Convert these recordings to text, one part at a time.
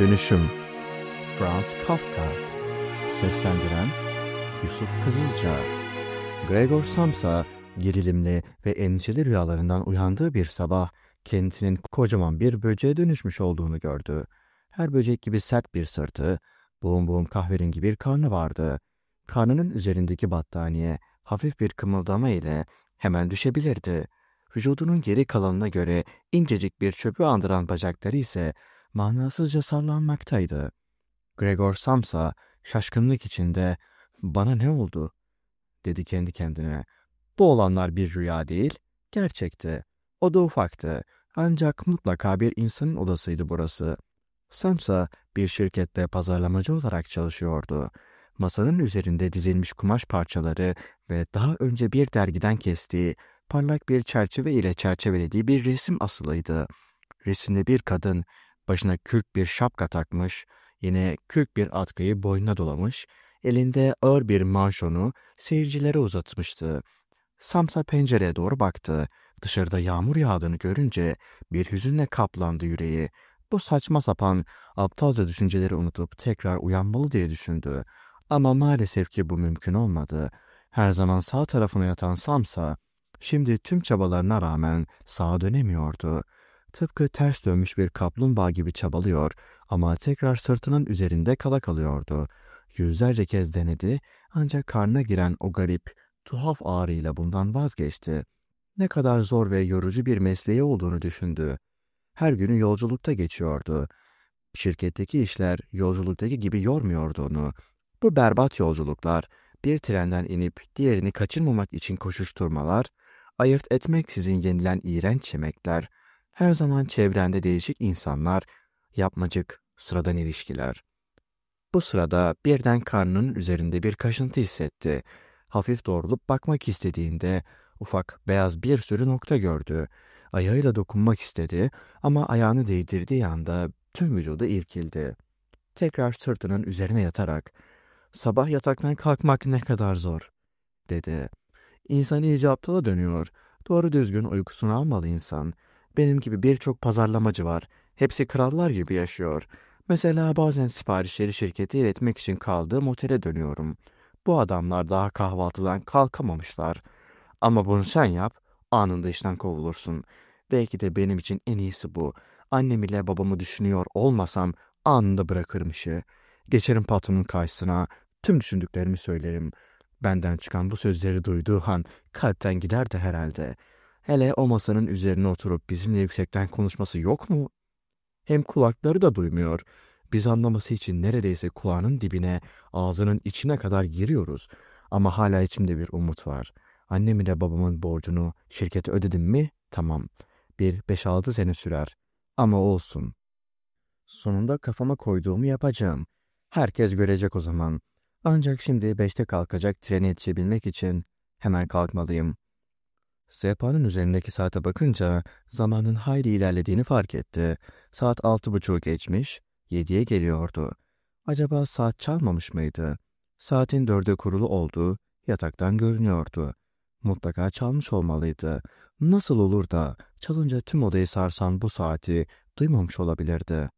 Dönüşüm Franz Kafka Seslendiren Yusuf Kızılca Gregor Samsa gerilimli ve endişeli rüyalarından uyandığı bir sabah kendisinin kocaman bir böceğe dönüşmüş olduğunu gördü. Her böcek gibi sert bir sırtı, boğum boğum kahverengi bir karnı vardı. Karnının üzerindeki battaniye hafif bir kımıldama ile hemen düşebilirdi. Vücudunun geri kalanına göre incecik bir çöpü andıran bacakları ise manasızca sallanmaktaydı. Gregor Samsa şaşkınlık içinde ''Bana ne oldu?'' dedi kendi kendine. Bu olanlar bir rüya değil, gerçekti. O da ufaktı. Ancak mutlaka bir insanın odasıydı burası. Samsa bir şirkette pazarlamacı olarak çalışıyordu. Masanın üzerinde dizilmiş kumaş parçaları ve daha önce bir dergiden kestiği parlak bir çerçeve ile çerçevelediği bir resim asılıydı. Resimde bir kadın başına kürk bir şapka takmış, yine kürk bir atkıyı boynuna dolamış, elinde ağır bir manşonu seyircilere uzatmıştı. Samsa pencereye doğru baktı. Dışarıda yağmur yağdığını görünce bir hüzünle kaplandı yüreği. Bu saçma sapan, aptalca düşünceleri unutup tekrar uyanmalı diye düşündü. Ama maalesef ki bu mümkün olmadı. Her zaman sağ tarafına yatan Samsa, şimdi tüm çabalarına rağmen sağa dönemiyordu. Tıpkı ters dönmüş bir kaplumbağa gibi çabalıyor ama tekrar sırtının üzerinde kala kalıyordu. Yüzlerce kez denedi ancak karnına giren o garip, tuhaf ağrıyla bundan vazgeçti. Ne kadar zor ve yorucu bir mesleği olduğunu düşündü. Her günü yolculukta geçiyordu. Şirketteki işler yolculuktaki gibi yormuyordu onu. Bu berbat yolculuklar, bir trenden inip diğerini kaçırmamak için koşuşturmalar, ayırt etmeksizin yenilen iğrenç yemekler, her zaman çevrende değişik insanlar, yapmacık, sıradan ilişkiler. Bu sırada birden karnının üzerinde bir kaşıntı hissetti. Hafif doğrulup bakmak istediğinde ufak beyaz bir sürü nokta gördü. Ayağıyla dokunmak istedi ama ayağını değdirdiği anda tüm vücudu irkildi. Tekrar sırtının üzerine yatarak ''Sabah yataktan kalkmak ne kadar zor.'' dedi. İnsan iyice aptala dönüyor. Doğru düzgün uykusunu almalı insan. Benim gibi birçok pazarlamacı var. Hepsi krallar gibi yaşıyor. Mesela bazen siparişleri şirkete iletmek için kaldığım otele dönüyorum. Bu adamlar daha kahvaltıdan kalkamamışlar. Ama bunu sen yap, anında işten kovulursun. Belki de benim için en iyisi bu. Annem ile babamı düşünüyor olmasam anında bırakırım işi. Geçerim patronun karşısına, tüm düşündüklerimi söylerim. Benden çıkan bu sözleri duyduğu an kalpten gider de herhalde. Hele o masanın üzerine oturup bizimle yüksekten konuşması yok mu? Hem kulakları da duymuyor. Biz anlaması için neredeyse kulağının dibine, ağzının içine kadar giriyoruz. Ama hala içimde bir umut var. Annem ile babamın borcunu şirkete ödedim mi? Tamam. Bir beş altı sene sürer. Ama olsun. Sonunda kafama koyduğumu yapacağım. Herkes görecek o zaman. Ancak şimdi beşte kalkacak treni yetişebilmek için hemen kalkmalıyım. Sehpanın üzerindeki saate bakınca zamanın hayli ilerlediğini fark etti. Saat altı buçuğu geçmiş, yediye geliyordu. Acaba saat çalmamış mıydı? Saatin dörde kurulu olduğu yataktan görünüyordu. Mutlaka çalmış olmalıydı. Nasıl olur da çalınca tüm odayı sarsan bu saati duymamış olabilirdi.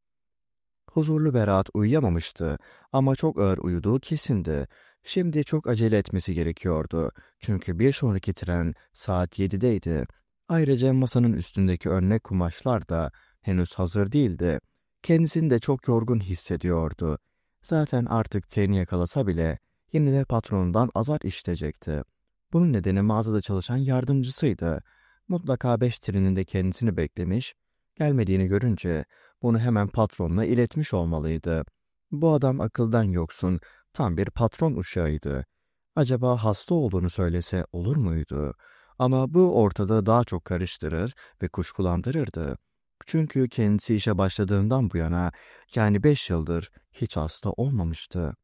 Huzurlu Berat uyuyamamıştı ama çok ağır uyuduğu kesindi. Şimdi çok acele etmesi gerekiyordu. Çünkü bir sonraki tren saat 7'deydi. Ayrıca masanın üstündeki örnek kumaşlar da henüz hazır değildi. Kendisini de çok yorgun hissediyordu. Zaten artık treni yakalasa bile yine de patronundan azar işitecekti. Bunun nedeni mağazada çalışan yardımcısıydı. Mutlaka beş treninde kendisini beklemiş, gelmediğini görünce bunu hemen patronuna iletmiş olmalıydı. Bu adam akıldan yoksun, tam bir patron uşağıydı. Acaba hasta olduğunu söylese olur muydu? Ama bu ortada daha çok karıştırır ve kuşkulandırırdı. Çünkü kendisi işe başladığından bu yana, yani beş yıldır hiç hasta olmamıştı.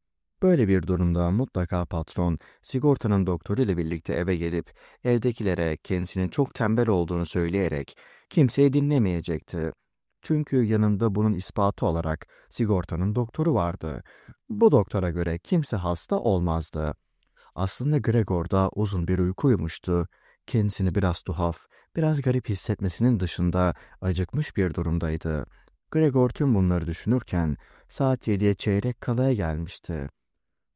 Böyle bir durumda mutlaka patron, sigortanın doktoru ile birlikte eve gelip, evdekilere kendisinin çok tembel olduğunu söyleyerek kimseyi dinlemeyecekti. Çünkü yanında bunun ispatı olarak sigortanın doktoru vardı. Bu doktora göre kimse hasta olmazdı. Aslında Gregor da uzun bir uyku uyumuştu. Kendisini biraz tuhaf, biraz garip hissetmesinin dışında acıkmış bir durumdaydı. Gregor tüm bunları düşünürken saat yediye çeyrek kalaya gelmişti.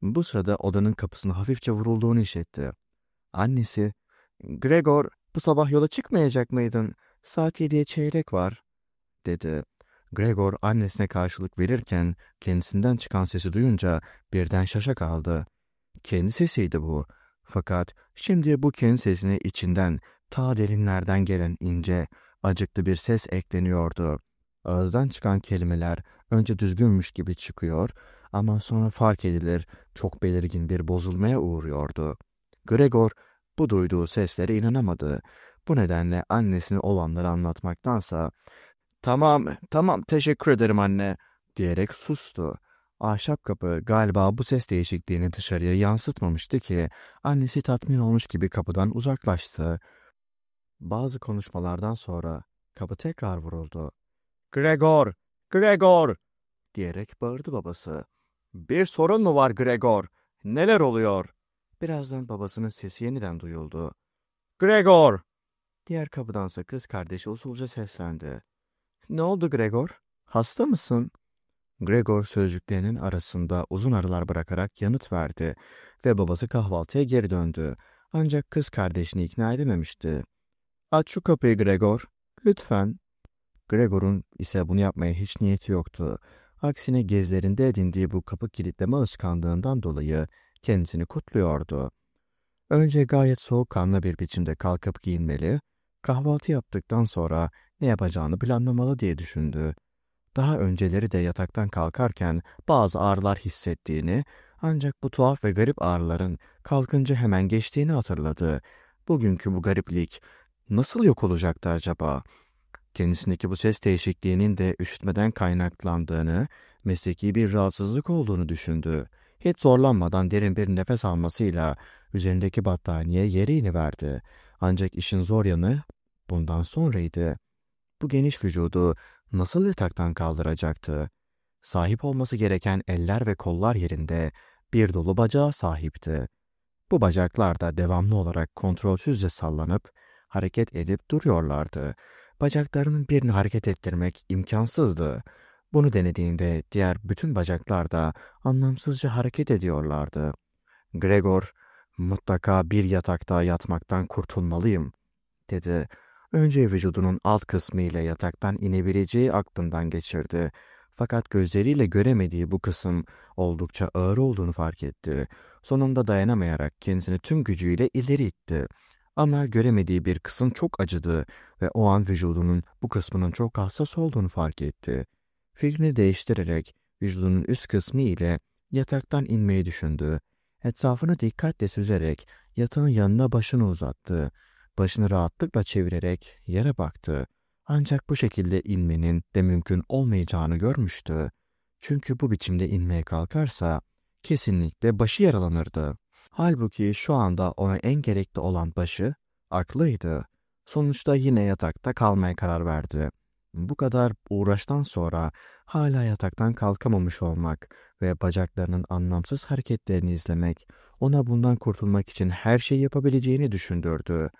Bu sırada odanın kapısına hafifçe vurulduğunu işitti. Annesi, ''Gregor, bu sabah yola çıkmayacak mıydın? Saat yediye çeyrek var.'' Dedi. Gregor annesine karşılık verirken kendisinden çıkan sesi duyunca birden şaşa kaldı. Kendi sesiydi bu. Fakat şimdi bu kendi sesine içinden ta derinlerden gelen ince, acıklı bir ses ekleniyordu. Ağızdan çıkan kelimeler önce düzgünmüş gibi çıkıyor ama sonra fark edilir çok belirgin bir bozulmaya uğruyordu. Gregor bu duyduğu seslere inanamadı. Bu nedenle annesine olanları anlatmaktansa ''Tamam, tamam teşekkür ederim anne'' diyerek sustu. Ahşap kapı galiba bu ses değişikliğini dışarıya yansıtmamıştı ki annesi tatmin olmuş gibi kapıdan uzaklaştı. Bazı konuşmalardan sonra kapı tekrar vuruldu. ''Gregor! Gregor!'' diyerek bağırdı babası. ''Bir sorun mu var Gregor? Neler oluyor?'' Birazdan babasının sesi yeniden duyuldu. ''Gregor!'' Diğer kapıdansa kız kardeşi usulca seslendi. ''Ne oldu Gregor? Hasta mısın?'' Gregor sözcüklerinin arasında uzun aralar bırakarak yanıt verdi ve babası kahvaltıya geri döndü. Ancak kız kardeşini ikna edememişti. ''Aç şu kapıyı Gregor, lütfen.'' Gregor'un ise bunu yapmaya hiç niyeti yoktu. Aksine gezlerinde edindiği bu kapı kilitleme alışkanlığından dolayı kendisini kutluyordu. Önce gayet soğukkanlı bir biçimde kalkıp giyinmeli, kahvaltı yaptıktan sonra ne yapacağını planlamalı diye düşündü. Daha önceleri de yataktan kalkarken bazı ağrılar hissettiğini, ancak bu tuhaf ve garip ağrıların kalkınca hemen geçtiğini hatırladı. Bugünkü bu gariplik nasıl yok olacaktı acaba? Kendisindeki bu ses değişikliğinin de üşütmeden kaynaklandığını, mesleki bir rahatsızlık olduğunu düşündü. Hiç zorlanmadan derin bir nefes almasıyla üzerindeki battaniye yere iniverdi. Ancak işin zor yanı bundan sonraydı. Bu geniş vücudu nasıl yataktan kaldıracaktı? Sahip olması gereken eller ve kollar yerinde bir dolu bacağı sahipti. Bu bacaklar da devamlı olarak kontrolsüzce sallanıp hareket edip duruyorlardı. Bacaklarının birini hareket ettirmek imkansızdı. Bunu denediğinde diğer bütün bacaklar da anlamsızca hareket ediyorlardı. Gregor, mutlaka bir yatakta yatmaktan kurtulmalıyım, dedi. Önce vücudunun alt kısmı ile yataktan inebileceği aklından geçirdi. Fakat gözleriyle göremediği bu kısım oldukça ağır olduğunu fark etti. Sonunda dayanamayarak kendisini tüm gücüyle ileri itti. Ama göremediği bir kısım çok acıdı ve o an vücudunun bu kısmının çok hassas olduğunu fark etti. Fikrini değiştirerek vücudunun üst kısmı ile yataktan inmeyi düşündü. Etrafını dikkatle süzerek yatağın yanına başını uzattı. Başını rahatlıkla çevirerek yere baktı. Ancak bu şekilde inmenin de mümkün olmayacağını görmüştü. Çünkü bu biçimde inmeye kalkarsa kesinlikle başı yaralanırdı. Halbuki şu anda ona en gerekli olan başı aklıydı. Sonuçta yine yatakta kalmaya karar verdi. Bu kadar uğraştan sonra hala yataktan kalkamamış olmak ve bacaklarının anlamsız hareketlerini izlemek ona bundan kurtulmak için her şeyi yapabileceğini düşündürdü.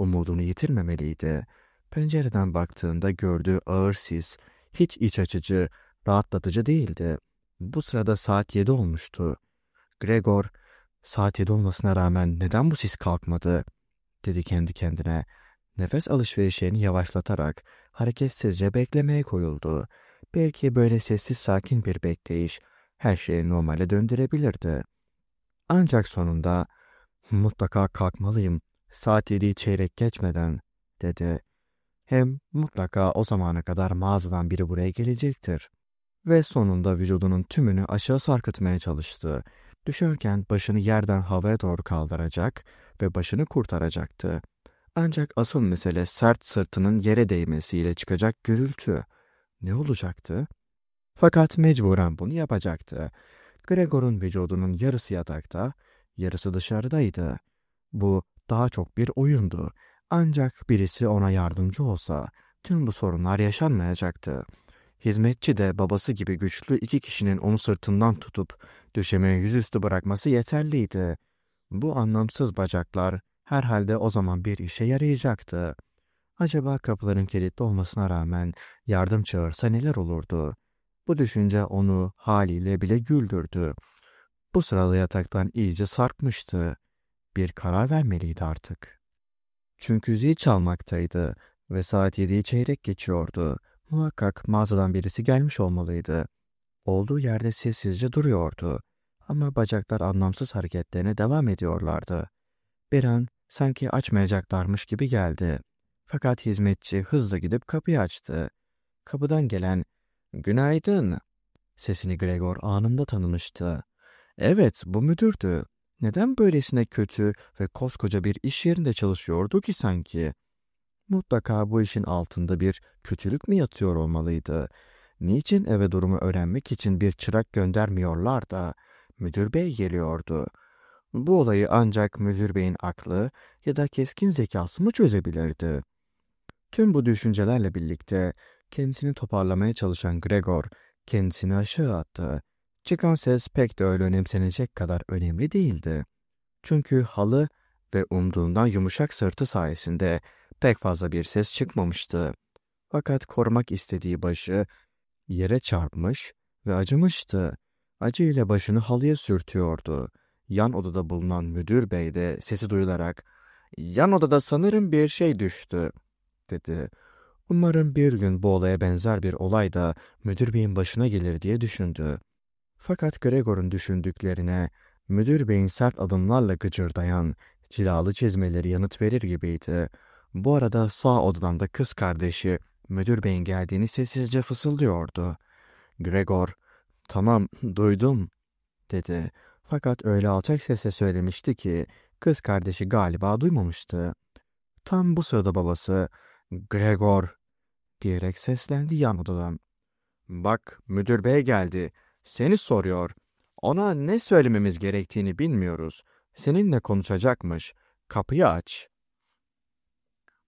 Umudunu yitirmemeliydi. Pencereden baktığında gördüğü ağır sis hiç iç açıcı, rahatlatıcı değildi. Bu sırada saat yedi olmuştu. Gregor, saat yedi olmasına rağmen neden bu sis kalkmadı? dedi kendi kendine. Nefes alışverişlerini yavaşlatarak hareketsizce beklemeye koyuldu. Belki böyle sessiz sakin bir bekleyiş her şeyi normale döndürebilirdi. Ancak sonunda mutlaka kalkmalıyım, saat yedi çeyrek geçmeden dedi. Hem mutlaka o zamana kadar mağazadan biri buraya gelecektir. Ve sonunda vücudunun tümünü aşağı sarkıtmaya çalıştı. Düşerken başını yerden havaya doğru kaldıracak ve başını kurtaracaktı. Ancak asıl mesele sert sırtının yere değmesiyle çıkacak gürültü. Ne olacaktı? Fakat mecburen bunu yapacaktı. Gregor'un vücudunun yarısı yatakta, yarısı dışarıdaydı. Bu daha çok bir oyundu. Ancak birisi ona yardımcı olsa tüm bu sorunlar yaşanmayacaktı. Hizmetçi de babası gibi güçlü iki kişinin onu sırtından tutup düşemeye yüzüstü bırakması yeterliydi. Bu anlamsız bacaklar herhalde o zaman bir işe yarayacaktı. Acaba kapıların kilitli olmasına rağmen yardım çağırsa neler olurdu? Bu düşünce onu haliyle bile güldürdü. Bu sırada yataktan iyice sarkmıştı. Bir karar vermeliydi artık. Çünkü zil çalmaktaydı ve saat yediği çeyrek geçiyordu. Muhakkak mağazadan birisi gelmiş olmalıydı. Olduğu yerde sessizce duruyordu. Ama bacaklar anlamsız hareketlerine devam ediyorlardı. Bir an sanki açmayacaklarmış gibi geldi. Fakat hizmetçi hızla gidip kapıyı açtı. Kapıdan gelen ''Günaydın'' sesini Gregor anında tanımıştı. Evet, bu müdürdü. Neden böylesine kötü ve koskoca bir iş yerinde çalışıyordu ki sanki? Mutlaka bu işin altında bir kötülük mü yatıyor olmalıydı? Niçin eve durumu öğrenmek için bir çırak göndermiyorlar da müdür bey geliyordu? Bu olayı ancak müdür beyin aklı ya da keskin zekası mı çözebilirdi? Tüm bu düşüncelerle birlikte kendisini toparlamaya çalışan Gregor kendisini aşağı attı. Çıkan ses pek de öyle önemsenecek kadar önemli değildi. Çünkü halı ve umduğundan yumuşak sırtı sayesinde pek fazla bir ses çıkmamıştı. Fakat korumak istediği başı yere çarpmış ve acımıştı. Acı ile başını halıya sürtüyordu. Yan odada bulunan müdür bey de sesi duyularak ''Yan odada sanırım bir şey düştü.'' dedi. Umarım bir gün bu olaya benzer bir olay da müdür beyin başına gelir diye düşündü. Fakat Gregor'un düşündüklerine müdür beyin sert adımlarla gıcırdayan cilalı çizmeleri yanıt verir gibiydi. Bu arada sağ odadan da kız kardeşi müdür beyin geldiğini sessizce fısıldıyordu. Gregor, tamam duydum dedi. Fakat öyle alçak sesle söylemişti ki kız kardeşi galiba duymamıştı. Tam bu sırada babası Gregor diyerek seslendi yan odadan. Bak müdür bey geldi. Seni soruyor. Ona ne söylememiz gerektiğini bilmiyoruz. Seninle konuşacakmış. Kapıyı aç.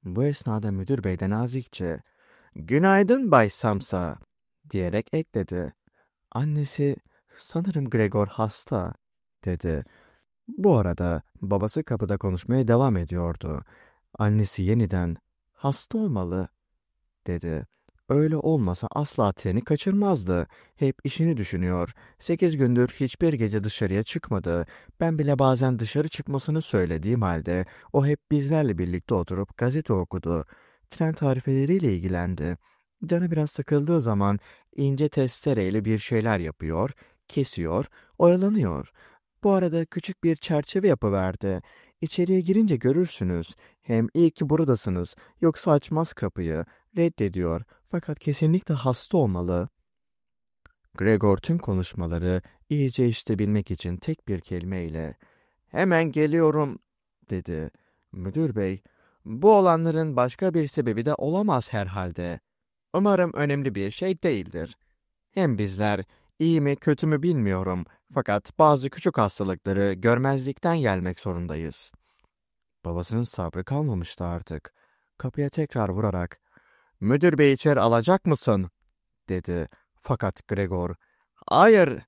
Bu esnada müdür bey de nazikçe ''Günaydın Bay Samsa'' diyerek ekledi. Annesi ''Sanırım Gregor hasta'' dedi. Bu arada babası kapıda konuşmaya devam ediyordu. Annesi yeniden ''Hasta olmalı'' dedi. Öyle olmasa asla treni kaçırmazdı. Hep işini düşünüyor. Sekiz gündür hiçbir gece dışarıya çıkmadı. Ben bile bazen dışarı çıkmasını söylediğim halde o hep bizlerle birlikte oturup gazete okudu. Tren tarifeleriyle ilgilendi. Canı biraz sıkıldığı zaman ince testereyle bir şeyler yapıyor, kesiyor, oyalanıyor. Bu arada küçük bir çerçeve yapıverdi. İçeriye girince görürsünüz. Hem iyi ki buradasınız. Yoksa açmaz kapıyı. Reddediyor. Fakat kesinlikle hasta olmalı. Gregor tüm konuşmaları iyice işitebilmek için tek bir kelimeyle ''Hemen geliyorum'' dedi. Müdür bey, ''Bu olanların başka bir sebebi de olamaz herhalde. Umarım önemli bir şey değildir. Hem bizler iyi mi kötü mü bilmiyorum fakat bazı küçük hastalıkları görmezlikten gelmek zorundayız.'' Babasının sabrı kalmamıştı artık. Kapıya tekrar vurarak ''Müdür bey içeri alacak mısın?'' dedi. Fakat Gregor ''Hayır''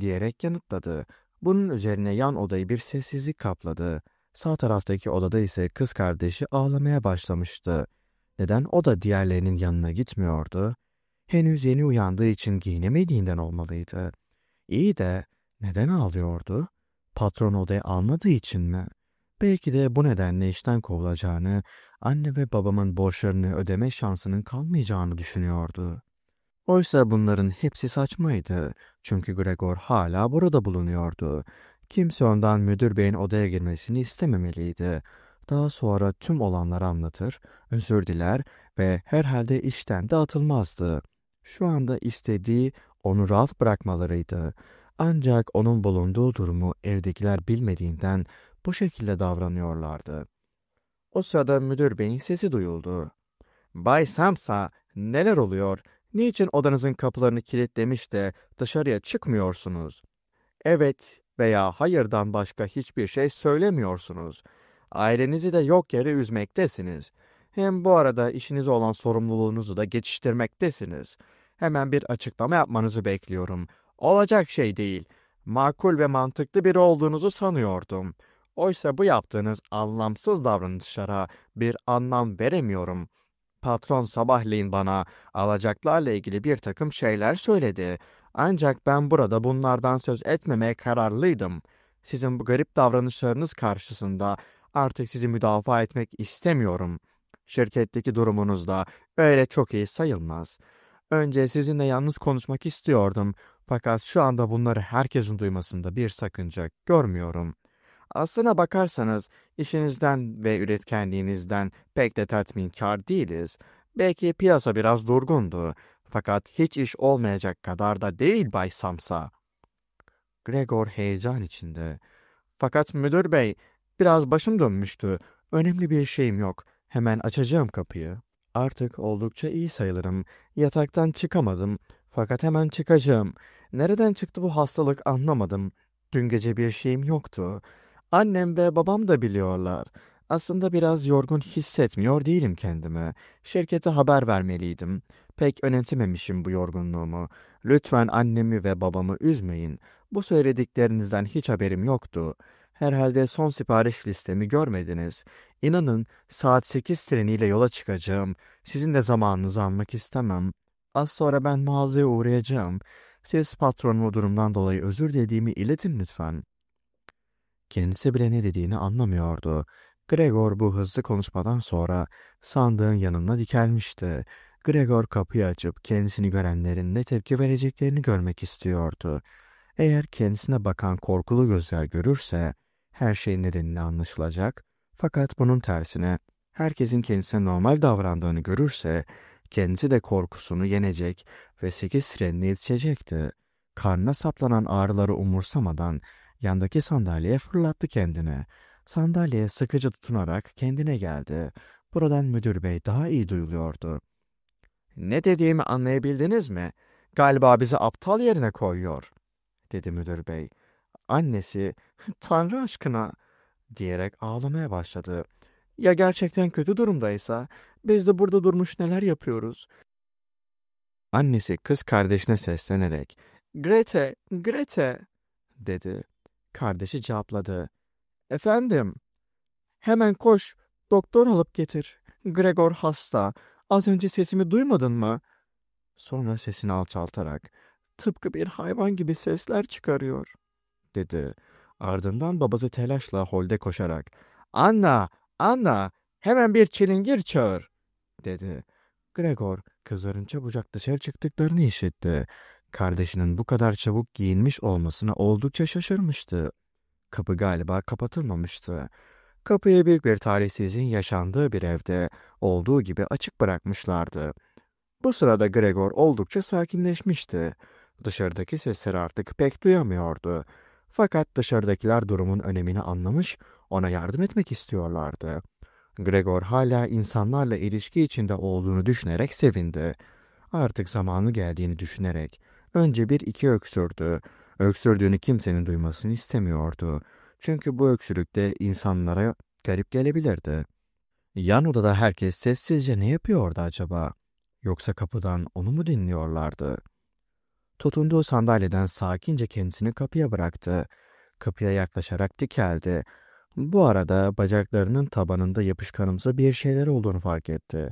diyerek yanıtladı. Bunun üzerine yan odayı bir sessizlik kapladı. Sağ taraftaki odada ise kız kardeşi ağlamaya başlamıştı. Neden o da diğerlerinin yanına gitmiyordu? Henüz yeni uyandığı için giyinemediğinden olmalıydı. İyi de neden ağlıyordu? Patron odaya almadığı için mi? Belki de bu nedenle işten kovulacağını, anne ve babamın borçlarını ödeme şansının kalmayacağını düşünüyordu. Oysa bunların hepsi saçmaydı. Çünkü Gregor hala burada bulunuyordu. Kimse ondan müdür beyin odaya girmesini istememeliydi. Daha sonra tüm olanları anlatır, özür diler ve herhalde işten de atılmazdı. Şu anda istediği onu rahat bırakmalarıydı. Ancak onun bulunduğu durumu evdekiler bilmediğinden bu şekilde davranıyorlardı. O sırada müdür beyin sesi duyuldu. Bay Samsa, neler oluyor? Niçin odanızın kapılarını kilitlemiş de dışarıya çıkmıyorsunuz? Evet veya hayırdan başka hiçbir şey söylemiyorsunuz. Ailenizi de yok yere üzmektesiniz. Hem bu arada işinize olan sorumluluğunuzu da geçiştirmektesiniz. Hemen bir açıklama yapmanızı bekliyorum. Olacak şey değil. Makul ve mantıklı biri olduğunuzu sanıyordum. Oysa bu yaptığınız anlamsız davranışlara bir anlam veremiyorum. Patron sabahleyin bana alacaklarla ilgili bir takım şeyler söyledi. Ancak ben burada bunlardan söz etmemeye kararlıydım. Sizin bu garip davranışlarınız karşısında artık sizi müdafaa etmek istemiyorum. Şirketteki durumunuz da öyle çok iyi sayılmaz. Önce sizinle yalnız konuşmak istiyordum. Fakat şu anda bunları herkesin duymasında bir sakınca görmüyorum. Aslına bakarsanız işinizden ve üretkenliğinizden pek de tatminkar değiliz. Belki piyasa biraz durgundu. Fakat hiç iş olmayacak kadar da değil Bay Samsa. Gregor heyecan içinde. Fakat müdür bey, biraz başım dönmüştü. Önemli bir şeyim yok. Hemen açacağım kapıyı. Artık oldukça iyi sayılırım. Yataktan çıkamadım. Fakat hemen çıkacağım. Nereden çıktı bu hastalık anlamadım. Dün gece bir şeyim yoktu. Annem ve babam da biliyorlar. Aslında biraz yorgun hissetmiyor değilim kendimi. Şirkete haber vermeliydim. Pek önemsememişim bu yorgunluğumu. Lütfen annemi ve babamı üzmeyin. Bu söylediklerinizden hiç haberim yoktu. Herhalde son sipariş listemi görmediniz. İnanın saat 8 treniyle yola çıkacağım. Sizin de zamanınızı almak istemem. Az sonra ben mağazaya uğrayacağım. Siz patronumu durumdan dolayı özür dediğimi iletin lütfen. Kendisi bile ne dediğini anlamıyordu. Gregor bu hızlı konuşmadan sonra sandığın yanına dikelmişti. Gregor kapıyı açıp kendisini görenlerin ne tepki vereceklerini görmek istiyordu. Eğer kendisine bakan korkulu gözler görürse her şeyin nedenini anlaşılacak. Fakat bunun tersine herkesin kendisine normal davrandığını görürse kendisi de korkusunu yenecek ve sekiz trenine yetişecekti. Karnına saplanan ağrıları umursamadan yandaki sandalyeye fırlattı kendini. Sandalyeye sıkıcı tutunarak kendine geldi. Buradan müdür bey daha iyi duyuluyordu. Ne dediğimi anlayabildiniz mi? Galiba bizi aptal yerine koyuyor, dedi müdür bey. Annesi, Tanrı aşkına, diyerek ağlamaya başladı. Ya gerçekten kötü durumdaysa, biz de burada durmuş neler yapıyoruz? Annesi kız kardeşine seslenerek, Grete, Grete, dedi. Kardeşi cevapladı. Efendim? Hemen koş, doktor alıp getir. Gregor hasta. Az önce sesimi duymadın mı? Sonra sesini alçaltarak, tıpkı bir hayvan gibi sesler çıkarıyor, dedi. Ardından babası telaşla holde koşarak, Anna, Anna, hemen bir çilingir çağır, dedi. Gregor, kızların çabucak dışarı çıktıklarını işitti. Kardeşinin bu kadar çabuk giyinmiş olmasına oldukça şaşırmıştı. Kapı galiba kapatılmamıştı. Kapıyı büyük bir talihsizliğin yaşandığı bir evde olduğu gibi açık bırakmışlardı. Bu sırada Gregor oldukça sakinleşmişti. Dışarıdaki sesleri artık pek duyamıyordu. Fakat dışarıdakiler durumun önemini anlamış, ona yardım etmek istiyorlardı. Gregor hala insanlarla ilişki içinde olduğunu düşünerek sevindi. Artık zamanı geldiğini düşünerek önce bir iki öksürdü. Öksürdüğünü kimsenin duymasını istemiyordu. Çünkü bu öksürükte insanlara garip gelebilirdi. Yan odada herkes sessizce ne yapıyordu acaba? Yoksa kapıdan onu mu dinliyorlardı? Tutunduğu sandalyeden sakince kendisini kapıya bıraktı. Kapıya yaklaşarak dikeldi. Bu arada bacaklarının tabanında yapışkanımsı bir şeyler olduğunu fark etti.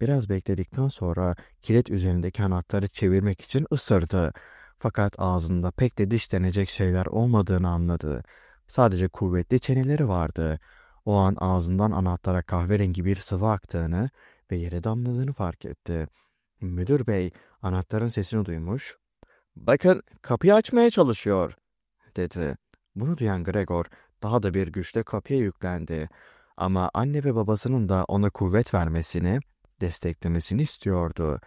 Biraz bekledikten sonra kilit üzerindeki anahtarı çevirmek için ısırdı. Fakat ağzında pek de dişlenecek şeyler olmadığını anladı. Sadece kuvvetli çeneleri vardı. O an ağzından anahtara kahverengi bir sıvı aktığını ve yere damladığını fark etti. Müdür bey anahtarın sesini duymuş. ''Bakın kapıyı açmaya çalışıyor.'' dedi. Bunu duyan Gregor daha da bir güçle kapıya yüklendi. Ama anne ve babasının da ona kuvvet vermesini, desteklemesini istiyordu.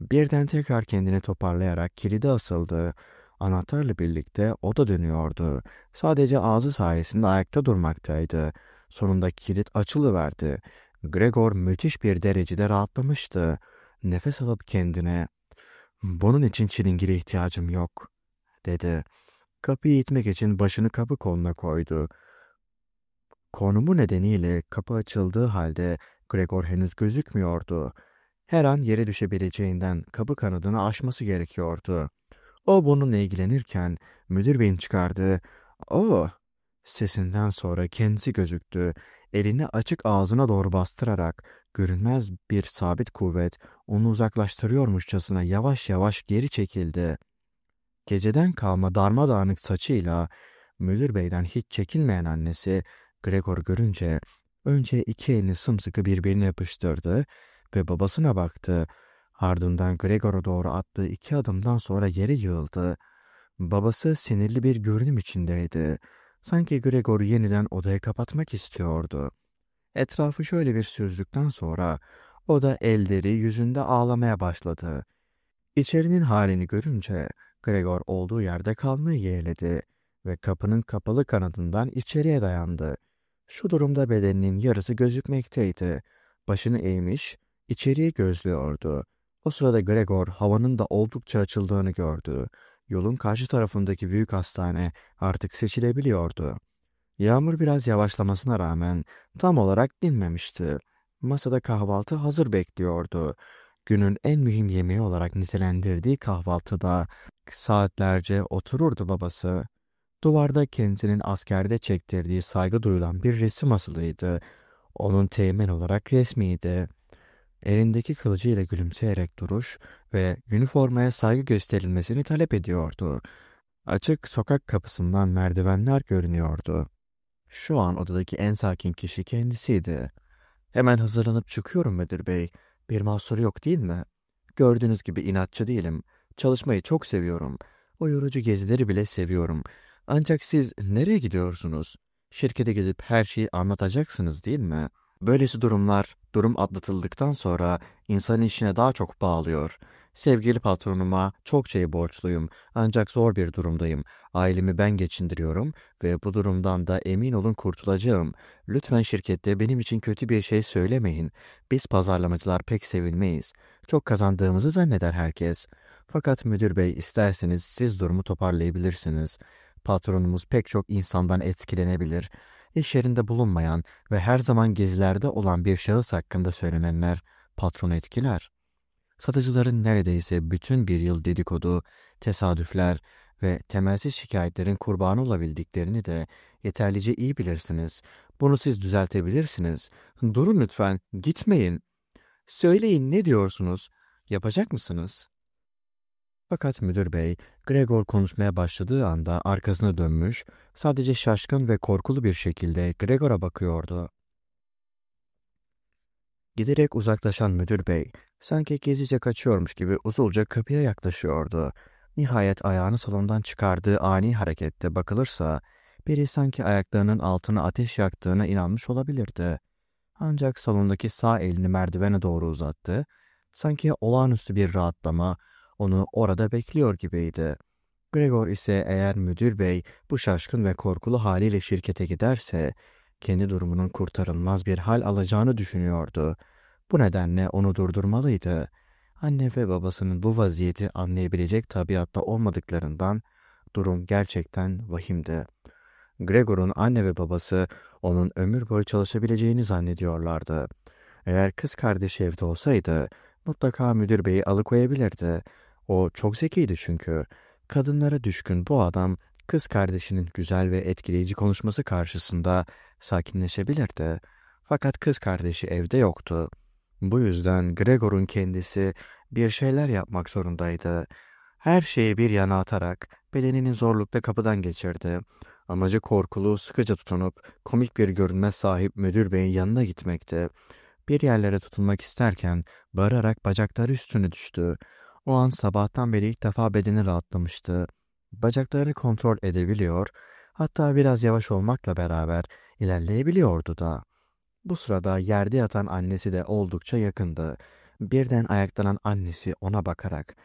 Birden tekrar kendini toparlayarak kilide asıldı. Anahtarla birlikte o da dönüyordu. Sadece ağzı sayesinde ayakta durmaktaydı. Sonunda kilit açılıverdi. Gregor müthiş bir derecede rahatlamıştı. Nefes alıp kendine ''Bunun için çilingire ihtiyacım yok.'' dedi. Kapıyı itmek için başını kapı koluna koydu. Konumu nedeniyle kapı açıldığı halde Gregor henüz gözükmüyordu. Her an yere düşebileceğinden kapı kanadını aşması gerekiyordu. O bununla ilgilenirken müdür beyin çıkardı. ''Oo'' Sesinden sonra kendisi gözüktü. Elini açık ağzına doğru bastırarak görünmez bir sabit kuvvet onu uzaklaştırıyormuşçasına yavaş yavaş geri çekildi. Geceden kalma darmadağınık saçıyla müdür beyden hiç çekilmeyen annesi Gregor görünce önce iki elini sımsıkı birbirine yapıştırdı ve babasına baktı. Ardından Gregor'a doğru attığı iki adımdan sonra yere yığıldı. Babası sinirli bir görünüm içindeydi. Sanki Gregor'u yeniden odaya kapatmak istiyordu. Etrafı şöyle bir süzdükten sonra o da elleri yüzünde ağlamaya başladı. İçerinin halini görünce Gregor olduğu yerde kalmayı yeğledi ve kapının kapalı kanadından içeriye dayandı. Şu durumda bedeninin yarısı gözükmekteydi. Başını eğmiş, içeriye gözlüyordu. O sırada Gregor havanın da oldukça açıldığını gördü. Yolun karşı tarafındaki büyük hastane artık seçilebiliyordu. Yağmur biraz yavaşlamasına rağmen tam olarak dinmemişti. Masada kahvaltı hazır bekliyordu. Günün en mühim yemeği olarak nitelendirdiği kahvaltıda saatlerce otururdu babası. Duvarda kendisinin askerde çektirdiği saygı duyulan bir resim asılıydı. Onun teğmen olarak resmiydi. Elindeki kılıcıyla gülümseyerek duruş ve üniformaya saygı gösterilmesini talep ediyordu. Açık sokak kapısından merdivenler görünüyordu. Şu an odadaki en sakin kişi kendisiydi. Hemen hazırlanıp çıkıyorum müdür bey. Bir mahsuru yok değil mi? Gördüğünüz gibi inatçı değilim. Çalışmayı çok seviyorum. O yorucu gezileri bile seviyorum. Ancak siz nereye gidiyorsunuz? Şirkete gidip her şeyi anlatacaksınız değil mi? Böylesi durumlar, durum atlatıldıktan sonra insanın işine daha çok bağlıyor. Sevgili patronuma çok şey borçluyum ancak zor bir durumdayım. Ailemi ben geçindiriyorum ve bu durumdan da emin olun kurtulacağım. Lütfen şirkette benim için kötü bir şey söylemeyin. Biz pazarlamacılar pek sevilmeyiz. Çok kazandığımızı zanneder herkes. Fakat müdür bey isterseniz siz durumu toparlayabilirsiniz. Patronumuz pek çok insandan etkilenebilir. İş yerinde bulunmayan ve her zaman gezilerde olan bir şahıs hakkında söylenenler patronu etkiler. Satıcıların neredeyse bütün bir yıl dedikodu, tesadüfler ve temelsiz şikayetlerin kurbanı olabildiklerini de yeterlice iyi bilirsiniz. Bunu siz düzeltebilirsiniz. Durun lütfen, gitmeyin. Söyleyin ne diyorsunuz? Yapacak mısınız? Fakat müdür bey, Gregor konuşmaya başladığı anda arkasına dönmüş, sadece şaşkın ve korkulu bir şekilde Gregor'a bakıyordu. Giderek uzaklaşan müdür bey, sanki gezice kaçıyormuş gibi usulca kapıya yaklaşıyordu. Nihayet ayağını salondan çıkardığı ani harekette bakılırsa, biri sanki ayaklarının altına ateş yaktığına inanmış olabilirdi. Ancak salondaki sağ elini merdivene doğru uzattı. Sanki olağanüstü bir rahatlama onu orada bekliyor gibiydi. Gregor ise eğer müdür bey bu şaşkın ve korkulu haliyle şirkete giderse, kendi durumunun kurtarılmaz bir hal alacağını düşünüyordu. Bu nedenle onu durdurmalıydı. Anne ve babasının bu vaziyeti anlayabilecek tabiatta olmadıklarından durum gerçekten vahimdi. Gregor'un anne ve babası onun ömür boyu çalışabileceğini zannediyorlardı. Eğer kız kardeşi evde olsaydı mutlaka müdür beyi alıkoyabilirdi. O çok zekiydi çünkü. Kadınlara düşkün bu adam kız kardeşinin güzel ve etkileyici konuşması karşısında sakinleşebilirdi. Fakat kız kardeşi evde yoktu. Bu yüzden Gregor'un kendisi bir şeyler yapmak zorundaydı. Her şeyi bir yana atarak bedeninin zorlukta kapıdan geçirdi. Amacı korkulu, sıkıca tutunup komik bir görünme sahip müdür beyin yanına gitmekti. Bir yerlere tutunmak isterken bağırarak bacakları üstüne düştü. O an sabahtan beri ilk defa bedeni rahatlamıştı. Bacaklarını kontrol edebiliyor, hatta biraz yavaş olmakla beraber ilerleyebiliyordu da. Bu sırada yerde yatan annesi de oldukça yakındı. Birden ayaklanan annesi ona bakarak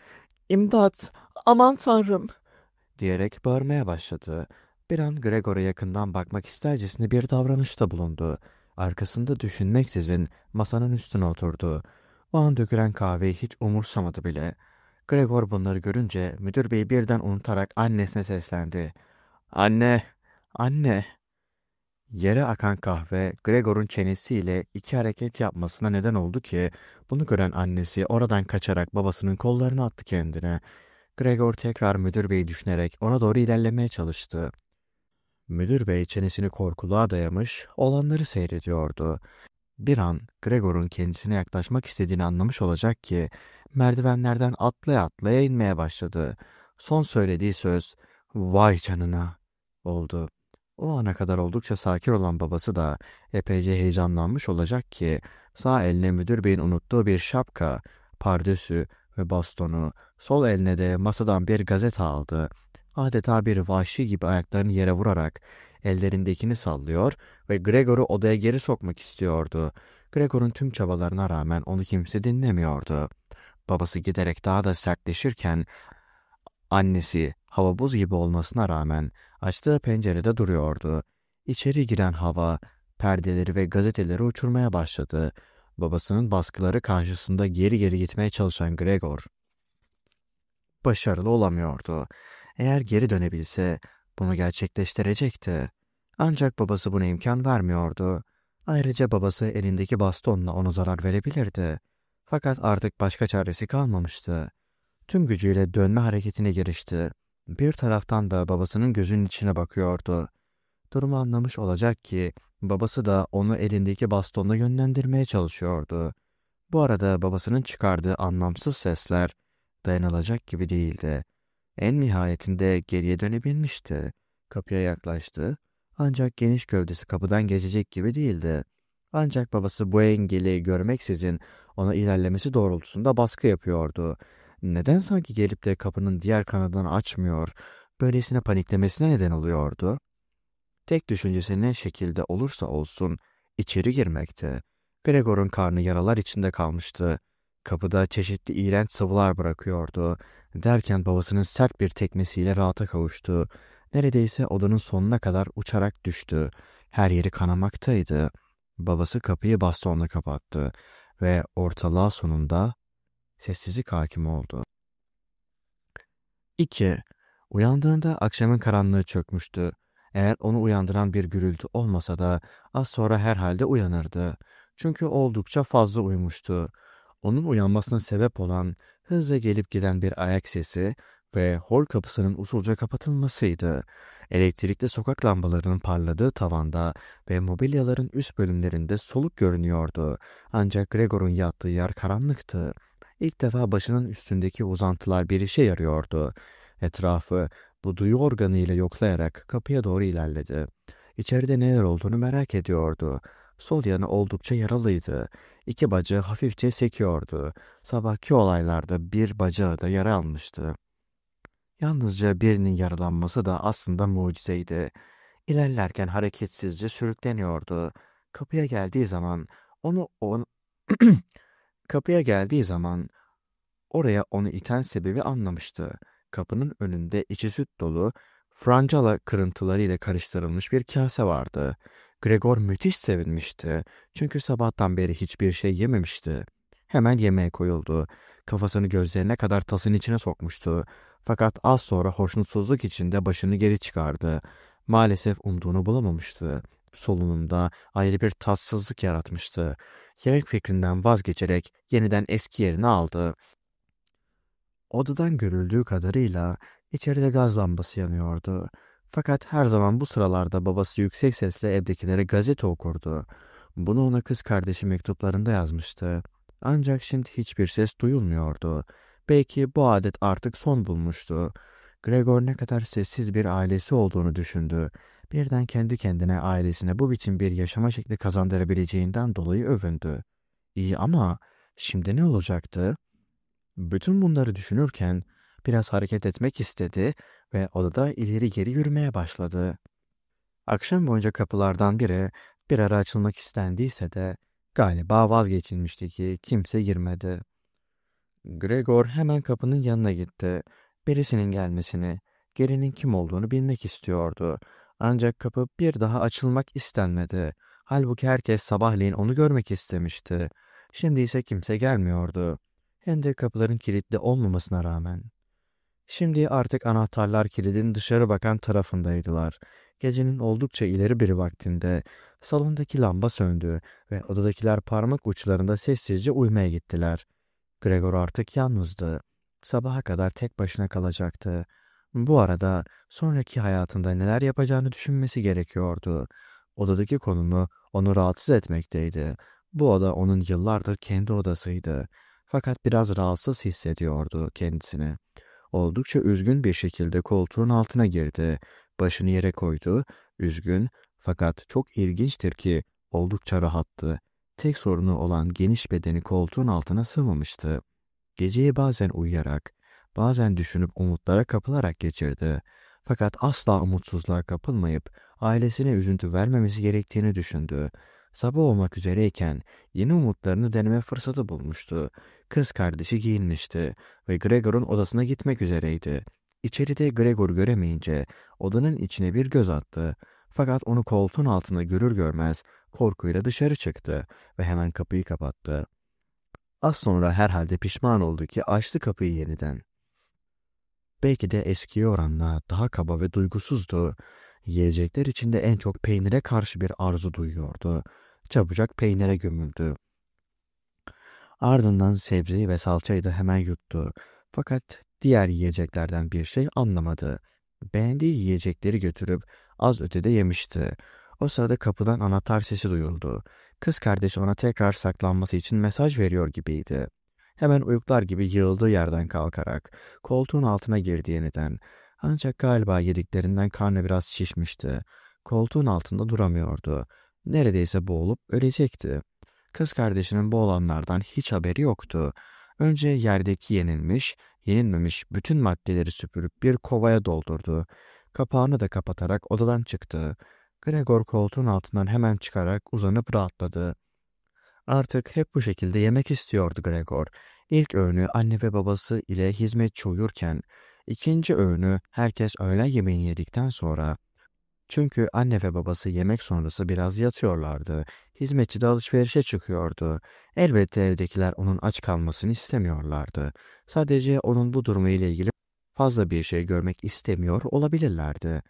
''İmdat! Aman tanrım!'' diyerek bağırmaya başladı. Bir an Gregor'a yakından bakmak istercesine bir davranışta bulundu. Arkasında düşünmeksizin masanın üstüne oturdu. O an dökülen kahveyi hiç umursamadı bile. Gregor bunları görünce müdür bey birden unutarak annesine seslendi. ''Anne, anne!'' Yere akan kahve Gregor'un çenesiyle iki hareket yapmasına neden oldu ki bunu gören annesi oradan kaçarak babasının kollarına attı kendine. Gregor tekrar müdür beyi düşünerek ona doğru ilerlemeye çalıştı. Müdür bey çenesini korkuluğa dayamış, olanları seyrediyordu. Bir an Gregor'un kendisine yaklaşmak istediğini anlamış olacak ki merdivenlerden atlaya atlaya inmeye başladı. Son söylediği söz "Vay canına" oldu. O ana kadar oldukça sakin olan babası da epeyce heyecanlanmış olacak ki sağ eline müdür beyin unuttuğu bir şapka, pardösü ve bastonu, sol eline de masadan bir gazete aldı. Adeta bir vahşi gibi ayaklarını yere vurarak ellerindekini sallıyor ve Gregor'u odaya geri sokmak istiyordu. Gregor'un tüm çabalarına rağmen onu kimse dinlemiyordu. Babası giderek daha da sertleşirken annesi hava buz gibi olmasına rağmen açtığı pencerede duruyordu. İçeri giren hava perdeleri ve gazeteleri uçurmaya başladı. Babasının baskıları karşısında geri geri gitmeye çalışan Gregor başarılı olamıyordu. Eğer geri dönebilse bunu gerçekleştirecekti. Ancak babası buna imkan vermiyordu. Ayrıca babası elindeki bastonla ona zarar verebilirdi. Fakat artık başka çaresi kalmamıştı. Tüm gücüyle dönme hareketine girişti. Bir taraftan da babasının gözünün içine bakıyordu. Durumu anlamış olacak ki babası da onu elindeki bastonla yönlendirmeye çalışıyordu. Bu arada babasının çıkardığı anlamsız sesler dayanılacak gibi değildi. En nihayetinde geriye dönebilmişti. Kapıya yaklaştı. Ancak geniş gövdesi kapıdan geçecek gibi değildi. Ancak babası bu engeli görmeksizin ona ilerlemesi doğrultusunda baskı yapıyordu. Neden sanki gelip de kapının diğer kanadını açmıyor, böylesine paniklemesine neden oluyordu? Tek düşüncesi ne şekilde olursa olsun içeri girmekti. Gregor'un karnı yaralar içinde kalmıştı. Kapıda çeşitli iğrenç sıvılar bırakıyordu. Derken babasının sert bir tekmesiyle rahata kavuştu. Neredeyse odanın sonuna kadar uçarak düştü. Her yeri kanamaktaydı. Babası kapıyı bastonla kapattı ve ortalığa sonunda sessizlik hakim oldu. 2. Uyandığında akşamın karanlığı çökmüştü. Eğer onu uyandıran bir gürültü olmasa da az sonra herhalde uyanırdı. Çünkü oldukça fazla uyumuştu. Onun uyanmasına sebep olan hızla gelip giden bir ayak sesi ve hol kapısının usulca kapatılmasıydı. Elektrikli sokak lambalarının parladığı tavanda ve mobilyaların üst bölümlerinde soluk görünüyordu. Ancak Gregor'un yattığı yer karanlıktı. İlk defa başının üstündeki uzantılar bir işe yarıyordu. Etrafı bu duyu organıyla yoklayarak kapıya doğru ilerledi. İçeride neler olduğunu merak ediyordu. Sol yanı oldukça yaralıydı. İki bacağı hafifçe sekiyordu. Sabahki olaylarda bir bacağı da yara almıştı. Yalnızca birinin yaralanması da aslında mucizeydi. İlerlerken hareketsizce sürükleniyordu. Kapıya geldiği zaman onu on kapıya geldiği zaman oraya onu iten sebebi anlamıştı. Kapının önünde içi süt dolu, francala kırıntılarıyla karıştırılmış bir kase vardı. Gregor müthiş sevinmişti. Çünkü sabahtan beri hiçbir şey yememişti. Hemen yemeğe koyuldu. Kafasını gözlerine kadar tasın içine sokmuştu. Fakat az sonra hoşnutsuzluk içinde başını geri çıkardı. Maalesef umduğunu bulamamıştı. Solunumda ayrı bir tatsızlık yaratmıştı. Yemek fikrinden vazgeçerek yeniden eski yerini aldı. Odadan görüldüğü kadarıyla içeride gaz lambası yanıyordu. Fakat her zaman bu sıralarda babası yüksek sesle evdekilere gazete okurdu. Bunu ona kız kardeşi mektuplarında yazmıştı. Ancak şimdi hiçbir ses duyulmuyordu. Belki bu adet artık son bulmuştu. Gregor ne kadar sessiz bir ailesi olduğunu düşündü. Birden kendi kendine ailesine bu biçim bir yaşama şekli kazandırabileceğinden dolayı övündü. İyi ama şimdi ne olacaktı? Bütün bunları düşünürken biraz hareket etmek istedi ve odada ileri geri yürümeye başladı. Akşam boyunca kapılardan biri bir ara açılmak istendiyse de galiba vazgeçilmişti ki kimse girmedi. Gregor hemen kapının yanına gitti. Birisinin gelmesini, gelinin kim olduğunu bilmek istiyordu. Ancak kapı bir daha açılmak istenmedi. Halbuki herkes sabahleyin onu görmek istemişti. Şimdi ise kimse gelmiyordu. Hem de kapıların kilitli olmamasına rağmen. Şimdi artık anahtarlar kilidin dışarı bakan tarafındaydılar. Gecenin oldukça ileri bir vaktinde salondaki lamba söndü ve odadakiler parmak uçlarında sessizce uyumaya gittiler. Gregor artık yalnızdı. Sabaha kadar tek başına kalacaktı. Bu arada sonraki hayatında neler yapacağını düşünmesi gerekiyordu. Odadaki konumu onu rahatsız etmekteydi. Bu oda onun yıllardır kendi odasıydı. Fakat biraz rahatsız hissediyordu kendisini. Oldukça üzgün bir şekilde koltuğun altına girdi. Başını yere koydu. Üzgün fakat çok ilginçtir ki oldukça rahattı. Tek sorunu olan geniş bedeni koltuğun altına sığmamıştı. Geceyi bazen uyuyarak, bazen düşünüp umutlara kapılarak geçirdi. Fakat asla umutsuzluğa kapılmayıp ailesine üzüntü vermemesi gerektiğini düşündü. Sabah olmak üzereyken yeni umutlarını deneme fırsatı bulmuştu. Kız kardeşi giyinmişti ve Gregor'un odasına gitmek üzereydi. İçeride Gregor göremeyince odanın içine bir göz attı. Fakat onu koltuğun altında görür görmez korkuyla dışarı çıktı ve hemen kapıyı kapattı. Az sonra herhalde pişman oldu ki açtı kapıyı yeniden. Belki de eskiye oranla daha kaba ve duygusuzdu. Yiyecekler içinde en çok peynire karşı bir arzu duyuyordu. Çabucak peynire gömüldü. Ardından sebzeyi ve salçayı da hemen yuttu. Fakat diğer yiyeceklerden bir şey anlamadı. Beğendiği yiyecekleri götürüp az ötede yemişti. O sırada kapıdan anahtar sesi duyuldu. Kız kardeşi ona tekrar saklanması için mesaj veriyor gibiydi. Hemen uyuklar gibi yığıldığı yerden kalkarak koltuğun altına girdi yeniden. Ancak galiba yediklerinden karnı biraz şişmişti. Koltuğun altında duramıyordu. Neredeyse boğulup ölecekti. Kız kardeşinin bu olanlardan hiç haberi yoktu. Önce yerdeki yenilmiş, yenilmemiş bütün maddeleri süpürüp bir kovaya doldurdu. Kapağını da kapatarak odadan çıktı. Gregor koltuğun altından hemen çıkarak uzanıp rahatladı. Artık hep bu şekilde yemek istiyordu Gregor. İlk öğünü anne ve babası ile hizmetçi uyurken, ikinci öğünü herkes öğlen yemeğini yedikten sonra. Çünkü anne ve babası yemek sonrası biraz yatıyorlardı. Hizmetçi de alışverişe çıkıyordu. Elbette evdekiler onun aç kalmasını istemiyorlardı. Sadece onun bu durumu ile ilgili fazla bir şey görmek istemiyor olabilirlerdi.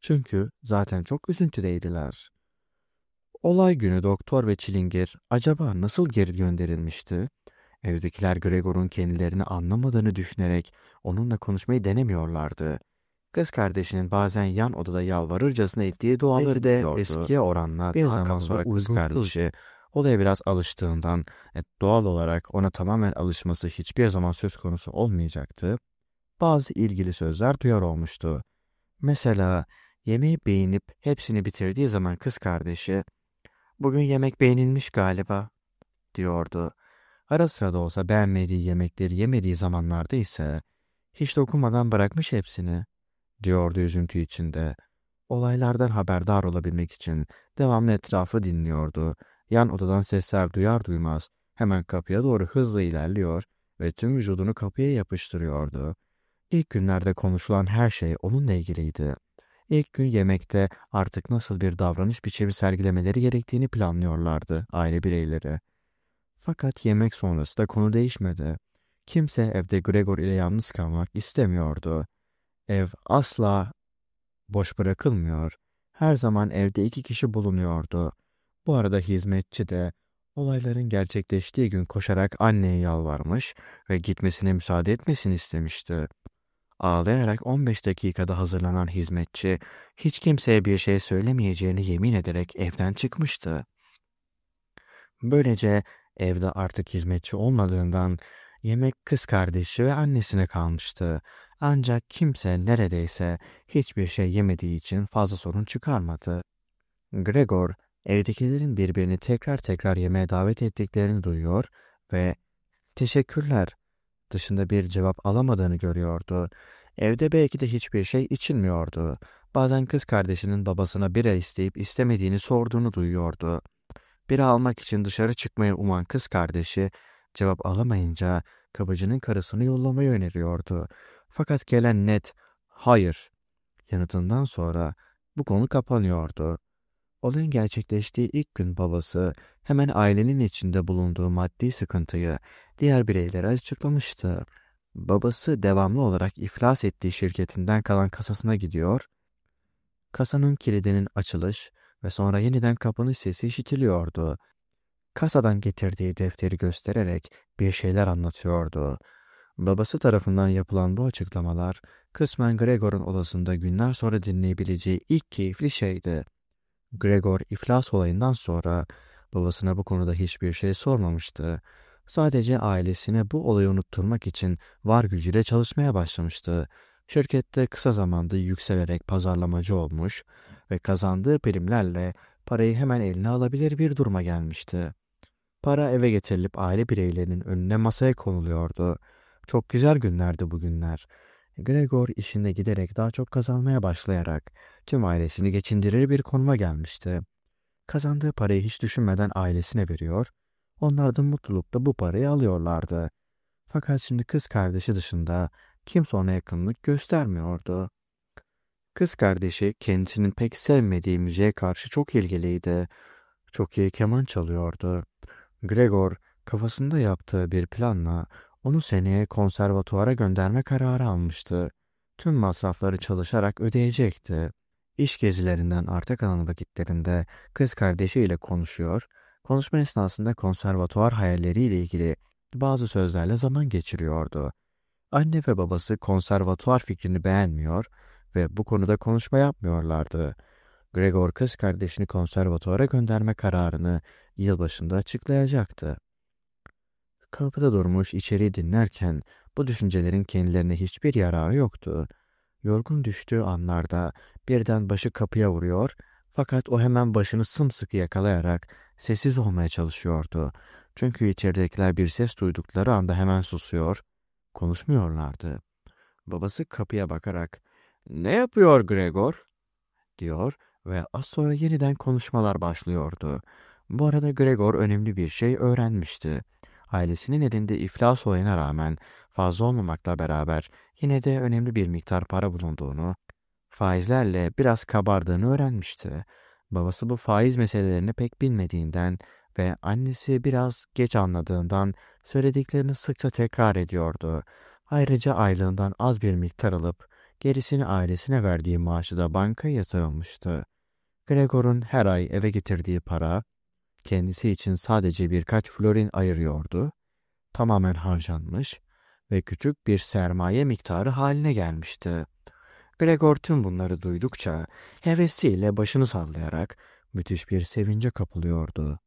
Çünkü zaten çok üzüntüdeydiler. Olay günü doktor ve çilingir acaba nasıl geri gönderilmişti? Evdekiler Gregor'un kendilerini anlamadığını düşünerek onunla konuşmayı denemiyorlardı. Kız kardeşinin bazen yan odada yalvarırcasına ettiği duaları da eskiye oranla bir zaman sonra kız kardeşi olaya biraz alıştığından e, doğal olarak ona tamamen alışması hiçbir zaman söz konusu olmayacaktı. Bazı ilgili sözler duyar olmuştu. Mesela yemeği beğenip hepsini bitirdiği zaman kız kardeşi Bugün yemek beğenilmiş galiba, diyordu. Ara sıra da olsa beğenmediği yemekleri yemediği zamanlarda ise hiç dokunmadan bırakmış hepsini, diyordu üzüntü içinde. Olaylardan haberdar olabilmek için devamlı etrafı dinliyordu. Yan odadan sesler duyar duymaz hemen kapıya doğru hızla ilerliyor ve tüm vücudunu kapıya yapıştırıyordu. İlk günlerde konuşulan her şey onunla ilgiliydi. İlk gün yemekte artık nasıl bir davranış biçimi sergilemeleri gerektiğini planlıyorlardı aile bireyleri. Fakat yemek sonrası da konu değişmedi. Kimse evde Gregor ile yalnız kalmak istemiyordu. Ev asla boş bırakılmıyor. Her zaman evde iki kişi bulunuyordu. Bu arada hizmetçi de olayların gerçekleştiği gün koşarak anneye yalvarmış ve gitmesine müsaade etmesini istemişti. Ağlayarak 15 dakikada hazırlanan hizmetçi hiç kimseye bir şey söylemeyeceğini yemin ederek evden çıkmıştı. Böylece evde artık hizmetçi olmadığından yemek kız kardeşi ve annesine kalmıştı. Ancak kimse neredeyse hiçbir şey yemediği için fazla sorun çıkarmadı. Gregor, evdekilerin birbirini tekrar tekrar yemeğe davet ettiklerini duyuyor ve ''Teşekkürler, dışında bir cevap alamadığını görüyordu. Evde belki de hiçbir şey içilmiyordu. Bazen kız kardeşinin babasına bira isteyip istemediğini sorduğunu duyuyordu. Bira almak için dışarı çıkmayı uman kız kardeşi cevap alamayınca kapıcının karısını yollamayı öneriyordu. Fakat gelen net hayır yanıtından sonra bu konu kapanıyordu. Olayın gerçekleştiği ilk gün babası hemen ailenin içinde bulunduğu maddi sıkıntıyı diğer bireylere açıklamıştı. Babası devamlı olarak iflas ettiği şirketinden kalan kasasına gidiyor, kasanın kilidinin açılış ve sonra yeniden kapanış sesi işitiliyordu. Kasadan getirdiği defteri göstererek bir şeyler anlatıyordu. Babası tarafından yapılan bu açıklamalar kısmen Gregor'un odasında günler sonra dinleyebileceği ilk keyifli şeydi. Gregor iflas olayından sonra babasına bu konuda hiçbir şey sormamıştı. Sadece ailesine bu olayı unutturmak için var gücüyle çalışmaya başlamıştı. Şirkette kısa zamanda yükselerek pazarlamacı olmuş ve kazandığı primlerle parayı hemen eline alabilir bir duruma gelmişti. Para eve getirilip aile bireylerinin önüne masaya konuluyordu. Çok güzel günlerdi bu günler. Gregor işinde giderek daha çok kazanmaya başlayarak tüm ailesini geçindirir bir konuma gelmişti. Kazandığı parayı hiç düşünmeden ailesine veriyor, onlar da mutlulukla bu parayı alıyorlardı. Fakat şimdi kız kardeşi dışında kimse ona yakınlık göstermiyordu. Kız kardeşi kendisinin pek sevmediği müziğe karşı çok ilgiliydi. Çok iyi keman çalıyordu. Gregor kafasında yaptığı bir planla onu seneye konservatuvara gönderme kararı almıştı. Tüm masrafları çalışarak ödeyecekti. İş gezilerinden arta kalan vakitlerinde kız kardeşiyle konuşuyor, konuşma esnasında konservatuvar hayalleriyle ilgili bazı sözlerle zaman geçiriyordu. Anne ve babası konservatuvar fikrini beğenmiyor ve bu konuda konuşma yapmıyorlardı. Gregor kız kardeşini konservatuvara gönderme kararını yılbaşında açıklayacaktı. Kapıda durmuş içeriği dinlerken bu düşüncelerin kendilerine hiçbir yararı yoktu. Yorgun düştüğü anlarda birden başı kapıya vuruyor fakat o hemen başını sımsıkı yakalayarak sessiz olmaya çalışıyordu. Çünkü içeridekiler bir ses duydukları anda hemen susuyor, konuşmuyorlardı. Babası kapıya bakarak ''Ne yapıyor Gregor?'' diyor ve az sonra yeniden konuşmalar başlıyordu. Bu arada Gregor önemli bir şey öğrenmişti. Ailesinin elinde iflas olayına rağmen fazla olmamakla beraber yine de önemli bir miktar para bulunduğunu, faizlerle biraz kabardığını öğrenmişti. Babası bu faiz meselelerini pek bilmediğinden ve annesi biraz geç anladığından söylediklerini sıkça tekrar ediyordu. Ayrıca aylığından az bir miktar alıp gerisini ailesine verdiği maaşı da bankaya yatırılmıştı. Gregor'un her ay eve getirdiği para, kendisi için sadece birkaç florin ayırıyordu, tamamen harcanmış ve küçük bir sermaye miktarı haline gelmişti. Gregor tüm bunları duydukça hevesiyle başını sallayarak müthiş bir sevince kapılıyordu.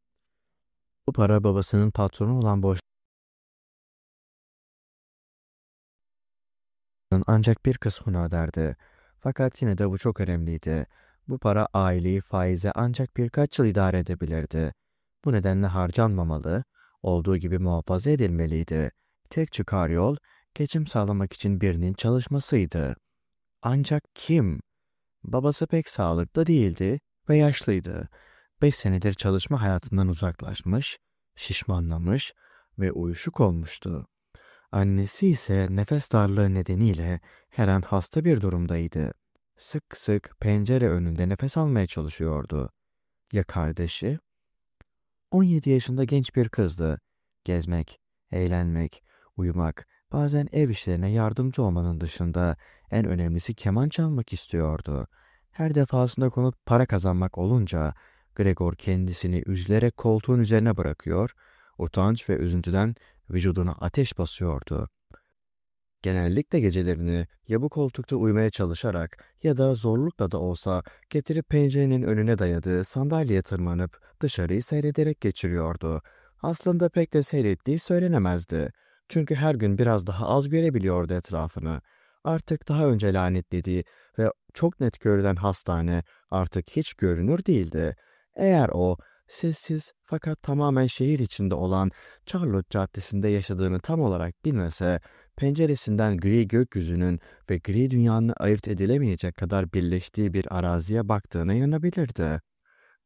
Bu para babasının patronu olan boş ancak bir kısmını öderdi. Fakat yine de bu çok önemliydi. Bu para aileyi faize ancak birkaç yıl idare edebilirdi. Bu nedenle harcanmamalı, olduğu gibi muhafaza edilmeliydi. Tek çıkar yol, geçim sağlamak için birinin çalışmasıydı. Ancak kim? Babası pek sağlıklı değildi ve yaşlıydı. Beş senedir çalışma hayatından uzaklaşmış, şişmanlamış ve uyuşuk olmuştu. Annesi ise nefes darlığı nedeniyle her an hasta bir durumdaydı. Sık sık pencere önünde nefes almaya çalışıyordu. Ya kardeşi? 17 yaşında genç bir kızdı. Gezmek, eğlenmek, uyumak, bazen ev işlerine yardımcı olmanın dışında en önemlisi keman çalmak istiyordu. Her defasında konup para kazanmak olunca Gregor kendisini üzülerek koltuğun üzerine bırakıyor, utanç ve üzüntüden vücuduna ateş basıyordu. Genellikle gecelerini ya bu koltukta uyumaya çalışarak ya da zorlukla da olsa getirip pencerenin önüne dayadığı sandalyeye tırmanıp dışarıyı seyrederek geçiriyordu. Aslında pek de seyrettiği söylenemezdi. Çünkü her gün biraz daha az görebiliyordu etrafını. Artık daha önce lanetlediği ve çok net görülen hastane artık hiç görünür değildi. Eğer o sessiz fakat tamamen şehir içinde olan Charlotte Caddesi'nde yaşadığını tam olarak bilmese, penceresinden gri gökyüzünün ve gri dünyanın ayırt edilemeyecek kadar birleştiği bir araziye baktığına inanabilirdi.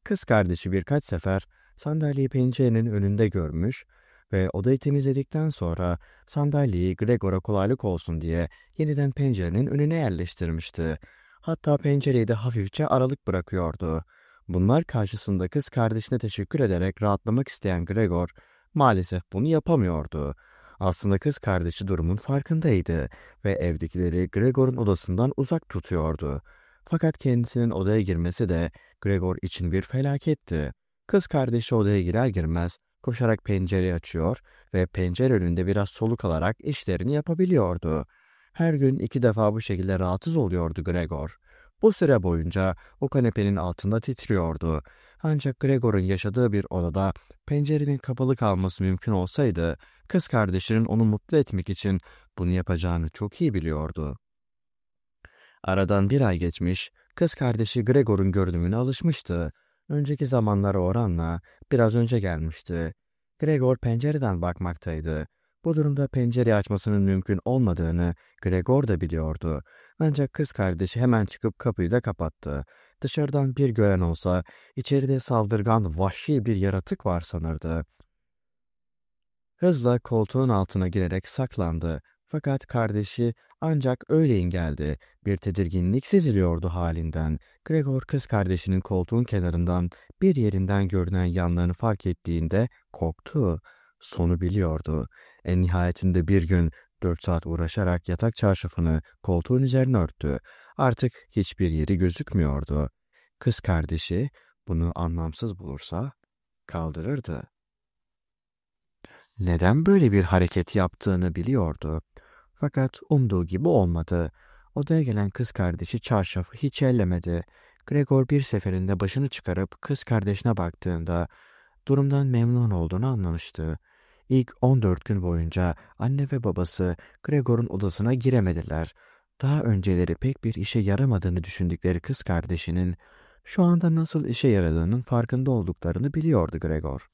Kız kardeşi birkaç sefer sandalyeyi pencerenin önünde görmüş ve odayı temizledikten sonra sandalyeyi Gregor'a kolaylık olsun diye yeniden pencerenin önüne yerleştirmişti. Hatta pencereyi de hafifçe aralık bırakıyordu. Bunlar karşısında kız kardeşine teşekkür ederek rahatlamak isteyen Gregor maalesef bunu yapamıyordu. Aslında kız kardeşi durumun farkındaydı ve evdekileri Gregor'un odasından uzak tutuyordu. Fakat kendisinin odaya girmesi de Gregor için bir felaketti. Kız kardeşi odaya girer girmez Koşarak pencereyi açıyor ve pencere önünde biraz soluk alarak işlerini yapabiliyordu. Her gün iki defa bu şekilde rahatsız oluyordu Gregor. Bu süre boyunca o kanepenin altında titriyordu. Ancak Gregor'un yaşadığı bir odada pencerenin kapalı kalması mümkün olsaydı, kız kardeşinin onu mutlu etmek için bunu yapacağını çok iyi biliyordu. Aradan bir ay geçmiş, kız kardeşi Gregor'un görünümüne alışmıştı. Önceki zamanlara oranla biraz önce gelmişti. Gregor pencereden bakmaktaydı. Bu durumda pencereyi açmasının mümkün olmadığını Gregor da biliyordu. Ancak kız kardeşi hemen çıkıp kapıyı da kapattı. Dışarıdan bir gören olsa içeride saldırgan vahşi bir yaratık var sanırdı. Hızla koltuğun altına girerek saklandı. Fakat kardeşi ancak öğleyin geldi. Bir tedirginlik seziliyordu halinden. Gregor kız kardeşinin koltuğun kenarından bir yerinden görünen yanlarını fark ettiğinde korktu. Sonu biliyordu. En nihayetinde bir gün dört saat uğraşarak yatak çarşafını koltuğun üzerine örttü. Artık hiçbir yeri gözükmüyordu. Kız kardeşi bunu anlamsız bulursa kaldırırdı. Neden böyle bir hareket yaptığını biliyordu. Fakat umduğu gibi olmadı. Odaya gelen kız kardeşi çarşafı hiç ellemedi. Gregor bir seferinde başını çıkarıp kız kardeşine baktığında durumdan memnun olduğunu anlamıştı. İlk 14 gün boyunca anne ve babası Gregor'un odasına giremediler. Daha önceleri pek bir işe yaramadığını düşündükleri kız kardeşinin şu anda nasıl işe yaradığının farkında olduklarını biliyordu Gregor.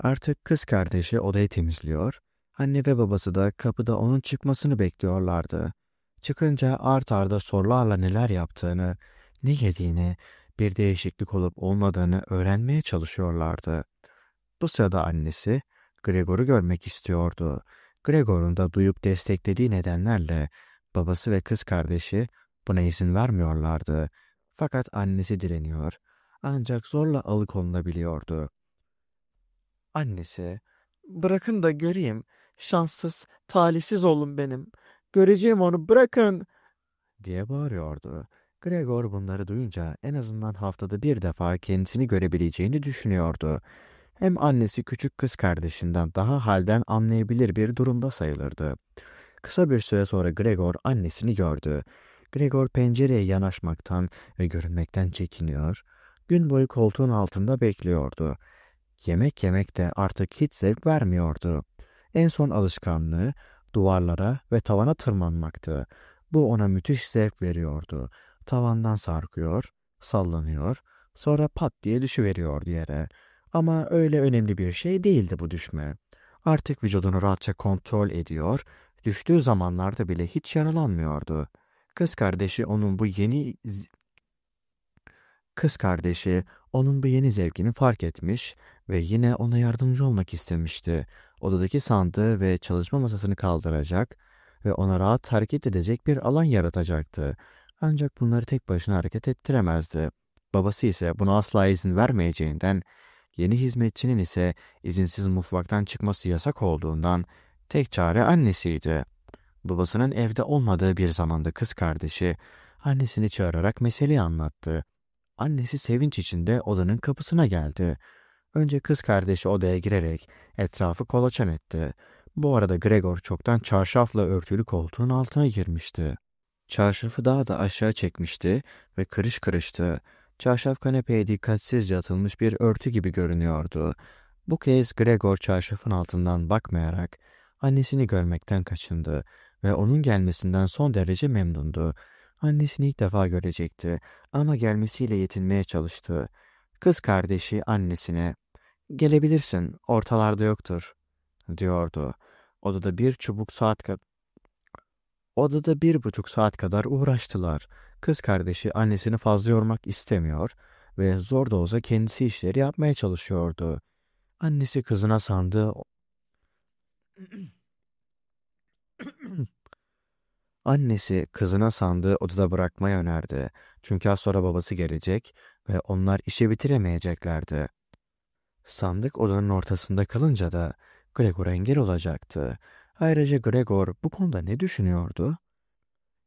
Artık kız kardeşi odayı temizliyor, anne ve babası da kapıda onun çıkmasını bekliyorlardı. Çıkınca art arda sorularla neler yaptığını, ne yediğini, bir değişiklik olup olmadığını öğrenmeye çalışıyorlardı. Bu sırada annesi Gregor'u görmek istiyordu. Gregor'un da duyup desteklediği nedenlerle babası ve kız kardeşi buna izin vermiyorlardı. Fakat annesi direniyor. Ancak zorla alıkonulabiliyordu. Annesi, bırakın da göreyim. Şanssız, talihsiz oğlum benim. Göreceğim onu bırakın diye bağırıyordu. Gregor bunları duyunca en azından haftada bir defa kendisini görebileceğini düşünüyordu. Hem annesi küçük kız kardeşinden daha halden anlayabilir bir durumda sayılırdı. Kısa bir süre sonra Gregor annesini gördü. Gregor pencereye yanaşmaktan ve görünmekten çekiniyor, gün boyu koltuğun altında bekliyordu. Yemek yemek de artık hiç zevk vermiyordu. En son alışkanlığı duvarlara ve tavana tırmanmaktı. Bu ona müthiş zevk veriyordu. Tavandan sarkıyor, sallanıyor, sonra pat diye düşüveriyordu yere. Ama öyle önemli bir şey değildi bu düşme. Artık vücudunu rahatça kontrol ediyor, düştüğü zamanlarda bile hiç yaralanmıyordu. Kız kardeşi onun bu yeni Kız kardeşi onun bu yeni zevkini fark etmiş ve yine ona yardımcı olmak istemişti. Odadaki sandığı ve çalışma masasını kaldıracak ve ona rahat hareket edecek bir alan yaratacaktı. Ancak bunları tek başına hareket ettiremezdi. Babası ise buna asla izin vermeyeceğinden, yeni hizmetçinin ise izinsiz mutfaktan çıkması yasak olduğundan tek çare annesiydi. Babasının evde olmadığı bir zamanda kız kardeşi annesini çağırarak meseleyi anlattı. Annesi sevinç içinde odanın kapısına geldi. Önce kız kardeşi odaya girerek etrafı kolaçan etti. Bu arada Gregor çoktan çarşafla örtülü koltuğun altına girmişti. Çarşafı daha da aşağı çekmişti ve kırış kırıştı. Çarşaf kanepeye dikkatsizce atılmış bir örtü gibi görünüyordu. Bu kez Gregor çarşafın altından bakmayarak annesini görmekten kaçındı ve onun gelmesinden son derece memnundu. Annesini ilk defa görecekti ama gelmesiyle yetinmeye çalıştı. Kız kardeşi annesine "Gelebilirsin, ortalarda yoktur." diyordu. Odada bir çubuk saat Odada bir buçuk saat kadar uğraştılar. Kız kardeşi annesini fazla yormak istemiyor ve zor da olsa kendisi işleri yapmaya çalışıyordu. Annesi kızına sandığı Annesi kızına sandığı odada bırakmaya önerdi. Çünkü az sonra babası gelecek ve onlar işi bitiremeyeceklerdi. Sandık odanın ortasında kalınca da Gregor engel olacaktı. Ayrıca Gregor bu konuda ne düşünüyordu?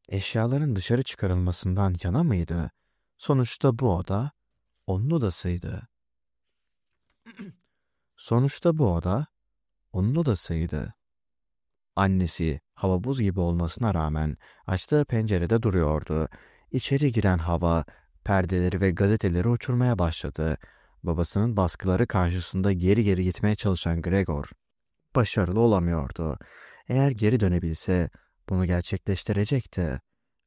Eşyaların dışarı çıkarılmasından yana mıydı? Sonuçta bu oda onun odasıydı. Sonuçta bu oda onun odasıydı. Annesi hava buz gibi olmasına rağmen açtığı pencerede duruyordu. İçeri giren hava perdeleri ve gazeteleri uçurmaya başladı. Babasının baskıları karşısında geri geri gitmeye çalışan Gregor başarılı olamıyordu. Eğer geri dönebilse bunu gerçekleştirecekti.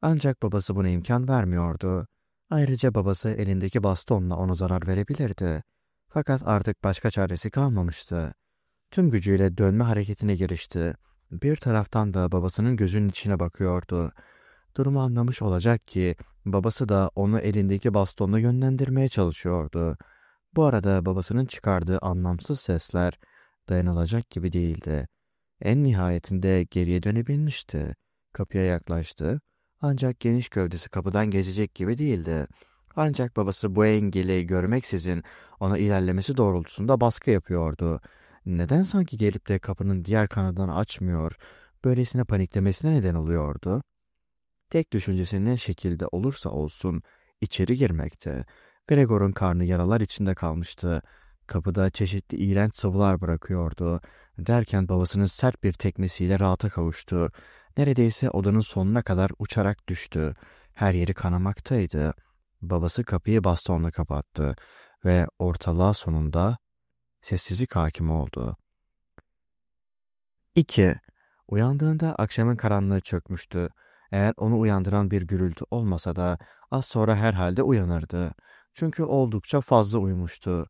Ancak babası buna imkan vermiyordu. Ayrıca babası elindeki bastonla ona zarar verebilirdi. Fakat artık başka çaresi kalmamıştı. Tüm gücüyle dönme hareketine girişti. Bir taraftan da babasının gözünün içine bakıyordu. Durumu anlamış olacak ki babası da onu elindeki bastonla yönlendirmeye çalışıyordu. Bu arada babasının çıkardığı anlamsız sesler dayanılacak gibi değildi. En nihayetinde geriye dönebilmişti. Kapıya yaklaştı. Ancak geniş gövdesi kapıdan gezecek gibi değildi. Ancak babası bu engeli görmeksizin ona ilerlemesi doğrultusunda baskı yapıyordu. Neden sanki gelip de kapının diğer kanadını açmıyor, böylesine paniklemesine neden oluyordu? Tek düşüncesi ne şekilde olursa olsun içeri girmekte. Gregor'un karnı yaralar içinde kalmıştı. Kapıda çeşitli iğrenç sıvılar bırakıyordu. Derken babasının sert bir tekmesiyle rahata kavuştu. Neredeyse odanın sonuna kadar uçarak düştü. Her yeri kanamaktaydı. Babası kapıyı bastonla kapattı ve ortalığa sonunda sessizlik hakim oldu. 2. Uyandığında akşamın karanlığı çökmüştü. Eğer onu uyandıran bir gürültü olmasa da az sonra herhalde uyanırdı. Çünkü oldukça fazla uyumuştu.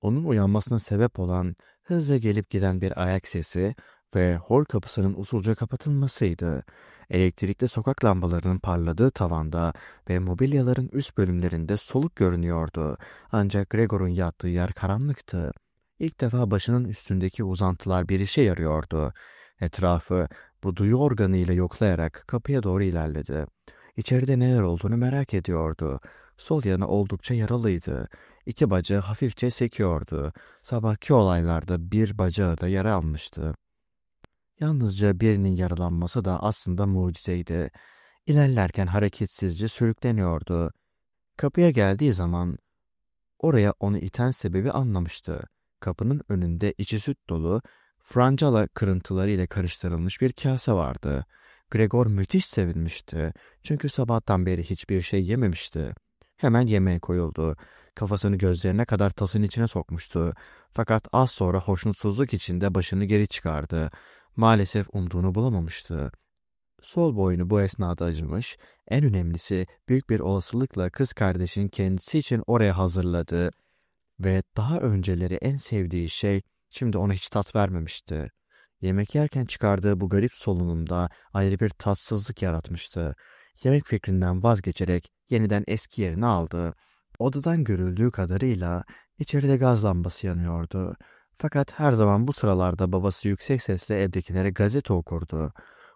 Onun uyanmasına sebep olan hızla gelip giden bir ayak sesi ve hor kapısının usulca kapatılmasıydı. Elektrikli sokak lambalarının parladığı tavanda ve mobilyaların üst bölümlerinde soluk görünüyordu. Ancak Gregor'un yattığı yer karanlıktı. İlk defa başının üstündeki uzantılar bir işe yarıyordu. Etrafı bu duyu organıyla yoklayarak kapıya doğru ilerledi. İçeride neler olduğunu merak ediyordu. Sol yanı oldukça yaralıydı. İki bacağı hafifçe sekiyordu. Sabahki olaylarda bir bacağı da yara almıştı. Yalnızca birinin yaralanması da aslında mucizeydi. İlerlerken hareketsizce sürükleniyordu. Kapıya geldiği zaman oraya onu iten sebebi anlamıştı. Kapının önünde içi süt dolu, francala kırıntıları ile karıştırılmış bir kase vardı. Gregor müthiş sevinmişti. Çünkü sabahtan beri hiçbir şey yememişti. Hemen yemeğe koyuldu. Kafasını gözlerine kadar tasın içine sokmuştu. Fakat az sonra hoşnutsuzluk içinde başını geri çıkardı. Maalesef umduğunu bulamamıştı. Sol boynu bu esnada acımış, en önemlisi büyük bir olasılıkla kız kardeşinin kendisi için oraya hazırladığı ve daha önceleri en sevdiği şey şimdi ona hiç tat vermemişti. Yemek yerken çıkardığı bu garip solunumda ayrı bir tatsızlık yaratmıştı. Yemek fikrinden vazgeçerek yeniden eski yerini aldı. Odadan görüldüğü kadarıyla içeride gaz lambası yanıyordu. Fakat her zaman bu sıralarda babası yüksek sesle evdekilere gazete okurdu.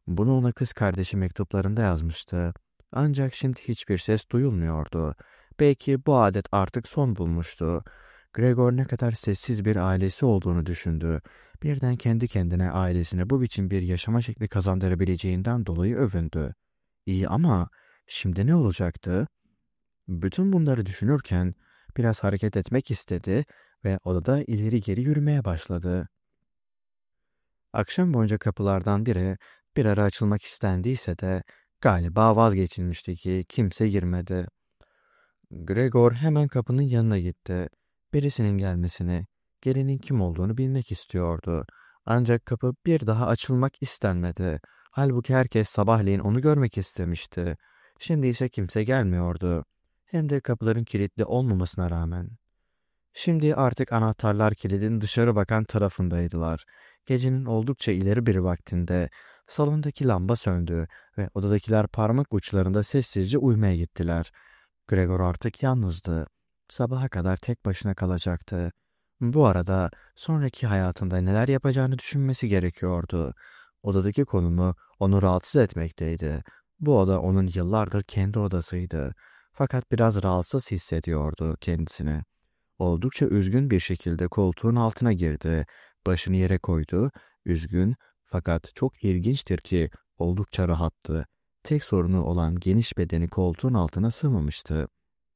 Bunu ona kız kardeşi mektuplarında yazmıştı. Ancak şimdi hiçbir ses duyulmuyordu. Belki bu adet artık son bulmuştu. Gregor ne kadar sessiz bir ailesi olduğunu düşündü. Birden kendi kendine ailesine bu biçim bir yaşama şekli kazandırabileceğinden dolayı övündü. İyi ama şimdi ne olacaktı? Bütün bunları düşünürken biraz hareket etmek istedi ve odada ileri geri yürümeye başladı. Akşam boyunca kapılardan biri bir ara açılmak istendiyse de galiba vazgeçilmişti ki kimse girmedi. Gregor hemen kapının yanına gitti. Birisinin gelmesini, gelenin kim olduğunu bilmek istiyordu. Ancak kapı bir daha açılmak istenmedi. Halbuki herkes sabahleyin onu görmek istemişti. Şimdi ise kimse gelmiyordu. Hem de kapıların kilitli olmamasına rağmen. Şimdi artık anahtarlar kilidin dışarı bakan tarafındaydılar. Gecenin oldukça ileri bir vaktinde salondaki lamba söndü ve odadakiler parmak uçlarında sessizce uyumaya gittiler. Gregor artık yalnızdı. Sabaha kadar tek başına kalacaktı. Bu arada sonraki hayatında neler yapacağını düşünmesi gerekiyordu. Odadaki konumu onu rahatsız etmekteydi. Bu oda onun yıllardır kendi odasıydı. Fakat biraz rahatsız hissediyordu kendisini. Oldukça üzgün bir şekilde koltuğun altına girdi. Başını yere koydu. Üzgün fakat çok ilginçtir ki oldukça rahattı. Tek sorunu olan geniş bedeni koltuğun altına sığmamıştı.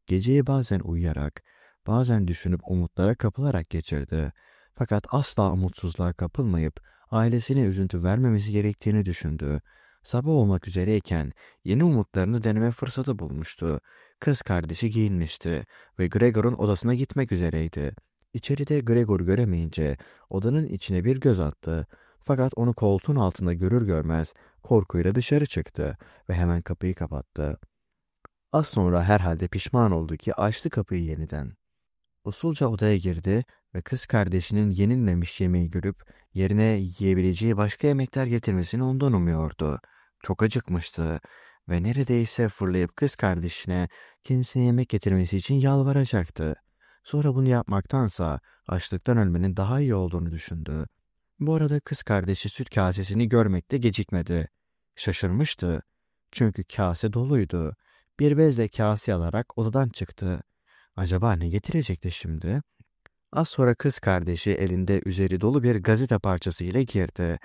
Geceyi bazen uyuyarak, bazen düşünüp umutlara kapılarak geçirdi. Fakat asla umutsuzluğa kapılmayıp ailesine üzüntü vermemesi gerektiğini düşündü. Sabah olmak üzereyken yeni umutlarını deneme fırsatı bulmuştu. Kız kardeşi giyinmişti ve Gregor'un odasına gitmek üzereydi. İçeride Gregor göremeyince odanın içine bir göz attı. Fakat onu koltuğun altında görür görmez korkuyla dışarı çıktı ve hemen kapıyı kapattı. Az sonra herhalde pişman oldu ki açtı kapıyı yeniden. Usulca odaya girdi ve kız kardeşinin yenilmemiş yemeği görüp yerine yiyebileceği başka yemekler getirmesini ondan umuyordu. Çok acıkmıştı ve neredeyse fırlayıp kız kardeşine kendisine yemek getirmesi için yalvaracaktı. Sonra bunu yapmaktansa açlıktan ölmenin daha iyi olduğunu düşündü. Bu arada kız kardeşi süt kasesini görmekte gecikmedi. Şaşırmıştı. Çünkü kase doluydu. Bir bezle kase alarak odadan çıktı. Acaba ne getirecekti şimdi? Az sonra kız kardeşi elinde üzeri dolu bir gazete parçası ile girdi.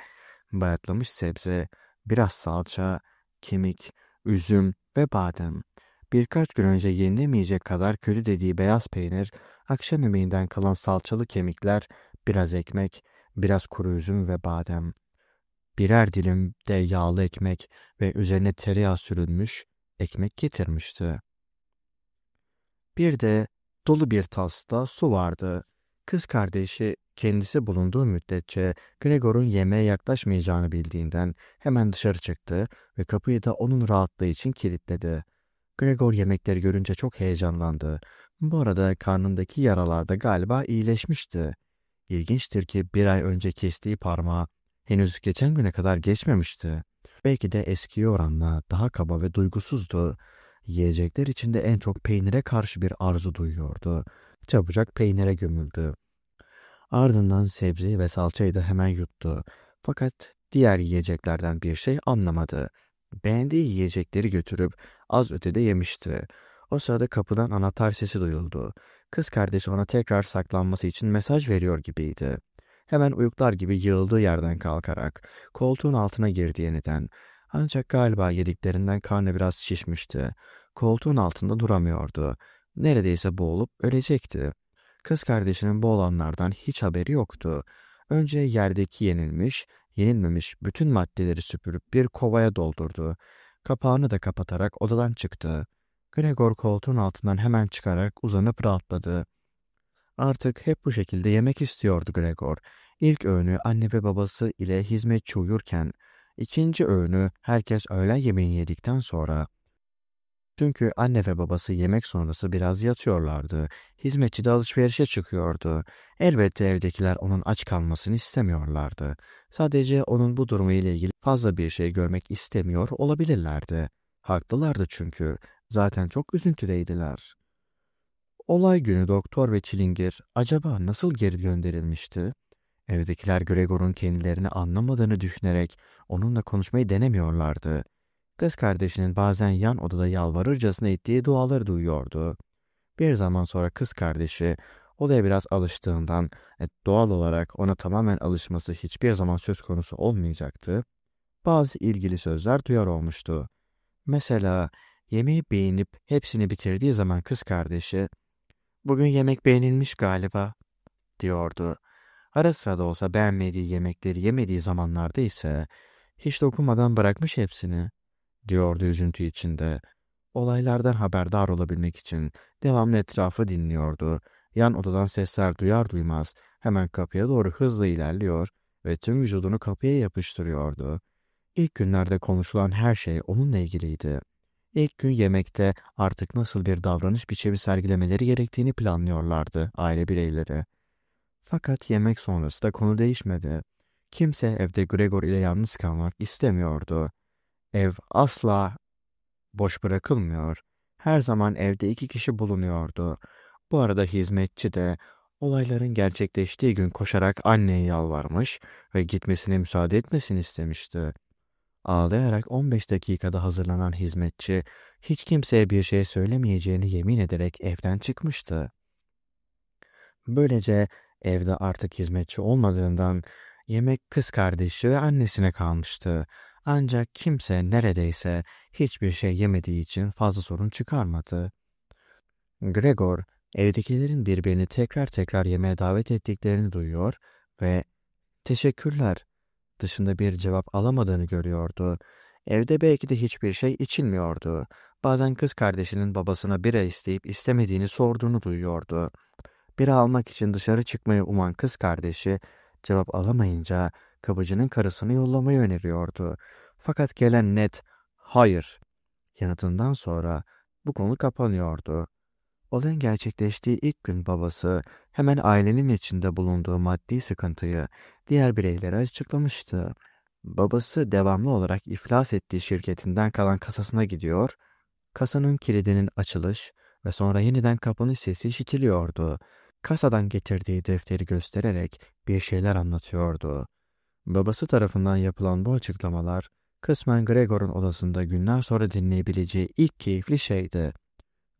Bayatlamış sebze, biraz salça, kemik, üzüm ve badem. Birkaç gün önce yenilemeyecek kadar kötü dediği beyaz peynir, akşam yemeğinden kalan salçalı kemikler, biraz ekmek, biraz kuru üzüm ve badem. Birer dilim de yağlı ekmek ve üzerine tereyağı sürülmüş ekmek getirmişti. Bir de dolu bir tasta su vardı. Kız kardeşi kendisi bulunduğu müddetçe Gregor'un yemeğe yaklaşmayacağını bildiğinden hemen dışarı çıktı ve kapıyı da onun rahatlığı için kilitledi. Gregor yemekleri görünce çok heyecanlandı. Bu arada karnındaki yaralar da galiba iyileşmişti. İlginçtir ki bir ay önce kestiği parmağı henüz geçen güne kadar geçmemişti. Belki de eski oranla daha kaba ve duygusuzdu. Yiyecekler içinde en çok peynire karşı bir arzu duyuyordu. Çabucak peynire gömüldü. Ardından sebzeyi ve salçayı da hemen yuttu. Fakat diğer yiyeceklerden bir şey anlamadı. Beğendiği yiyecekleri götürüp az ötede yemişti. O sırada kapıdan anahtar sesi duyuldu. Kız kardeşi ona tekrar saklanması için mesaj veriyor gibiydi. Hemen uyuklar gibi yığıldığı yerden kalkarak koltuğun altına girdi yeniden. Ancak galiba yediklerinden karnı biraz şişmişti. Koltuğun altında duramıyordu. Neredeyse boğulup ölecekti. Kız kardeşinin bu olanlardan hiç haberi yoktu. Önce yerdeki yenilmiş, yenilmemiş bütün maddeleri süpürüp bir kovaya doldurdu. Kapağını da kapatarak odadan çıktı. Gregor koltuğun altından hemen çıkarak uzanıp rahatladı. Artık hep bu şekilde yemek istiyordu Gregor. İlk öğünü anne ve babası ile hizmetçi uyurken, ikinci öğünü herkes öğlen yemeğini yedikten sonra çünkü anne ve babası yemek sonrası biraz yatıyorlardı. Hizmetçi de alışverişe çıkıyordu. Elbette evdekiler onun aç kalmasını istemiyorlardı. Sadece onun bu durumu ile ilgili fazla bir şey görmek istemiyor olabilirlerdi. Haklılardı çünkü. Zaten çok üzüntüdeydiler. Olay günü doktor ve çilingir acaba nasıl geri gönderilmişti? Evdekiler Gregor'un kendilerini anlamadığını düşünerek onunla konuşmayı denemiyorlardı. Kız kardeşinin bazen yan odada yalvarırcasına ettiği duaları duyuyordu. Bir zaman sonra kız kardeşi odaya biraz alıştığından e, doğal olarak ona tamamen alışması hiçbir zaman söz konusu olmayacaktı. Bazı ilgili sözler duyar olmuştu. Mesela yemeği beğenip hepsini bitirdiği zaman kız kardeşi ''Bugün yemek beğenilmiş galiba'' diyordu. Ara sıra da olsa beğenmediği yemekleri yemediği zamanlarda ise hiç dokunmadan bırakmış hepsini diyordu üzüntü içinde. Olaylardan haberdar olabilmek için devamlı etrafı dinliyordu. Yan odadan sesler duyar duymaz hemen kapıya doğru hızla ilerliyor ve tüm vücudunu kapıya yapıştırıyordu. İlk günlerde konuşulan her şey onunla ilgiliydi. İlk gün yemekte artık nasıl bir davranış biçimi sergilemeleri gerektiğini planlıyorlardı aile bireyleri. Fakat yemek sonrası da konu değişmedi. Kimse evde Gregor ile yalnız kalmak istemiyordu. Ev asla boş bırakılmıyor. Her zaman evde iki kişi bulunuyordu. Bu arada hizmetçi de olayların gerçekleştiği gün koşarak anneye yalvarmış ve gitmesine müsaade etmesini istemişti. Ağlayarak 15 dakikada hazırlanan hizmetçi hiç kimseye bir şey söylemeyeceğini yemin ederek evden çıkmıştı. Böylece evde artık hizmetçi olmadığından yemek kız kardeşi ve annesine kalmıştı. Ancak kimse neredeyse hiçbir şey yemediği için fazla sorun çıkarmadı. Gregor evdekilerin birbirini tekrar tekrar yemeğe davet ettiklerini duyuyor ve teşekkürler dışında bir cevap alamadığını görüyordu. Evde belki de hiçbir şey içilmiyordu. Bazen kız kardeşinin babasına bira isteyip istemediğini sorduğunu duyuyordu. Bira almak için dışarı çıkmayı uman kız kardeşi cevap alamayınca kapıcının karısını yollamayı öneriyordu. Fakat gelen net hayır yanıtından sonra bu konu kapanıyordu. Olayın gerçekleştiği ilk gün babası hemen ailenin içinde bulunduğu maddi sıkıntıyı diğer bireylere açıklamıştı. Babası devamlı olarak iflas ettiği şirketinden kalan kasasına gidiyor, kasanın kilidinin açılış ve sonra yeniden kapanış sesi işitiliyordu. Kasadan getirdiği defteri göstererek bir şeyler anlatıyordu. Babası tarafından yapılan bu açıklamalar kısmen Gregor'un odasında günler sonra dinleyebileceği ilk keyifli şeydi.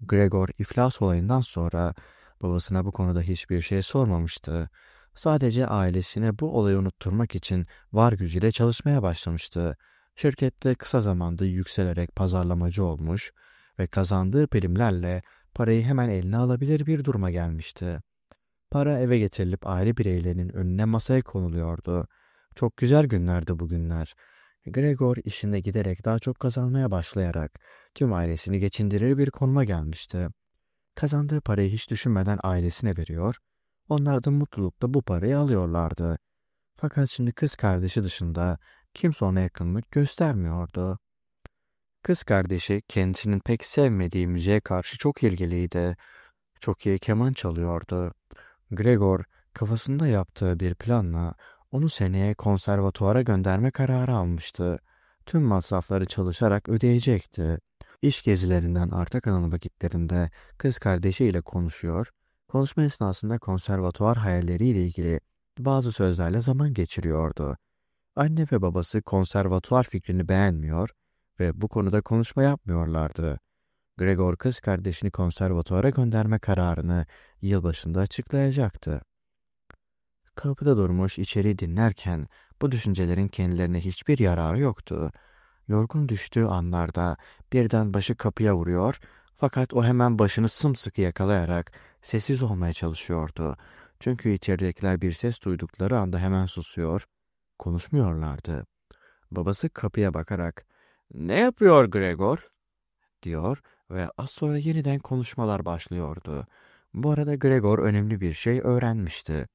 Gregor iflas olayından sonra babasına bu konuda hiçbir şey sormamıştı. Sadece ailesine bu olayı unutturmak için var gücüyle çalışmaya başlamıştı. Şirkette kısa zamanda yükselerek pazarlamacı olmuş ve kazandığı primlerle parayı hemen eline alabilir bir duruma gelmişti. Para eve getirilip aile bireylerinin önüne masaya konuluyordu. Çok güzel günlerdi bu günler. Gregor işinde giderek daha çok kazanmaya başlayarak tüm ailesini geçindirir bir konuma gelmişti. Kazandığı parayı hiç düşünmeden ailesine veriyor, onlar da mutlulukla bu parayı alıyorlardı. Fakat şimdi kız kardeşi dışında kimse ona yakınlık göstermiyordu. Kız kardeşi kendisinin pek sevmediği müziğe karşı çok ilgiliydi. Çok iyi keman çalıyordu. Gregor kafasında yaptığı bir planla onu seneye konservatuara gönderme kararı almıştı. Tüm masrafları çalışarak ödeyecekti. İş gezilerinden arta kalan vakitlerinde kız kardeşiyle konuşuyor, konuşma esnasında konservatuar hayalleriyle ilgili bazı sözlerle zaman geçiriyordu. Anne ve babası konservatuar fikrini beğenmiyor ve bu konuda konuşma yapmıyorlardı. Gregor kız kardeşini konservatuara gönderme kararını yılbaşında açıklayacaktı. Kapıda durmuş içeri dinlerken bu düşüncelerin kendilerine hiçbir yararı yoktu. Yorgun düştüğü anlarda birden başı kapıya vuruyor fakat o hemen başını sımsıkı yakalayarak sessiz olmaya çalışıyordu. Çünkü içeridekiler bir ses duydukları anda hemen susuyor, konuşmuyorlardı. Babası kapıya bakarak ''Ne yapıyor Gregor?'' diyor ve az sonra yeniden konuşmalar başlıyordu. Bu arada Gregor önemli bir şey öğrenmişti.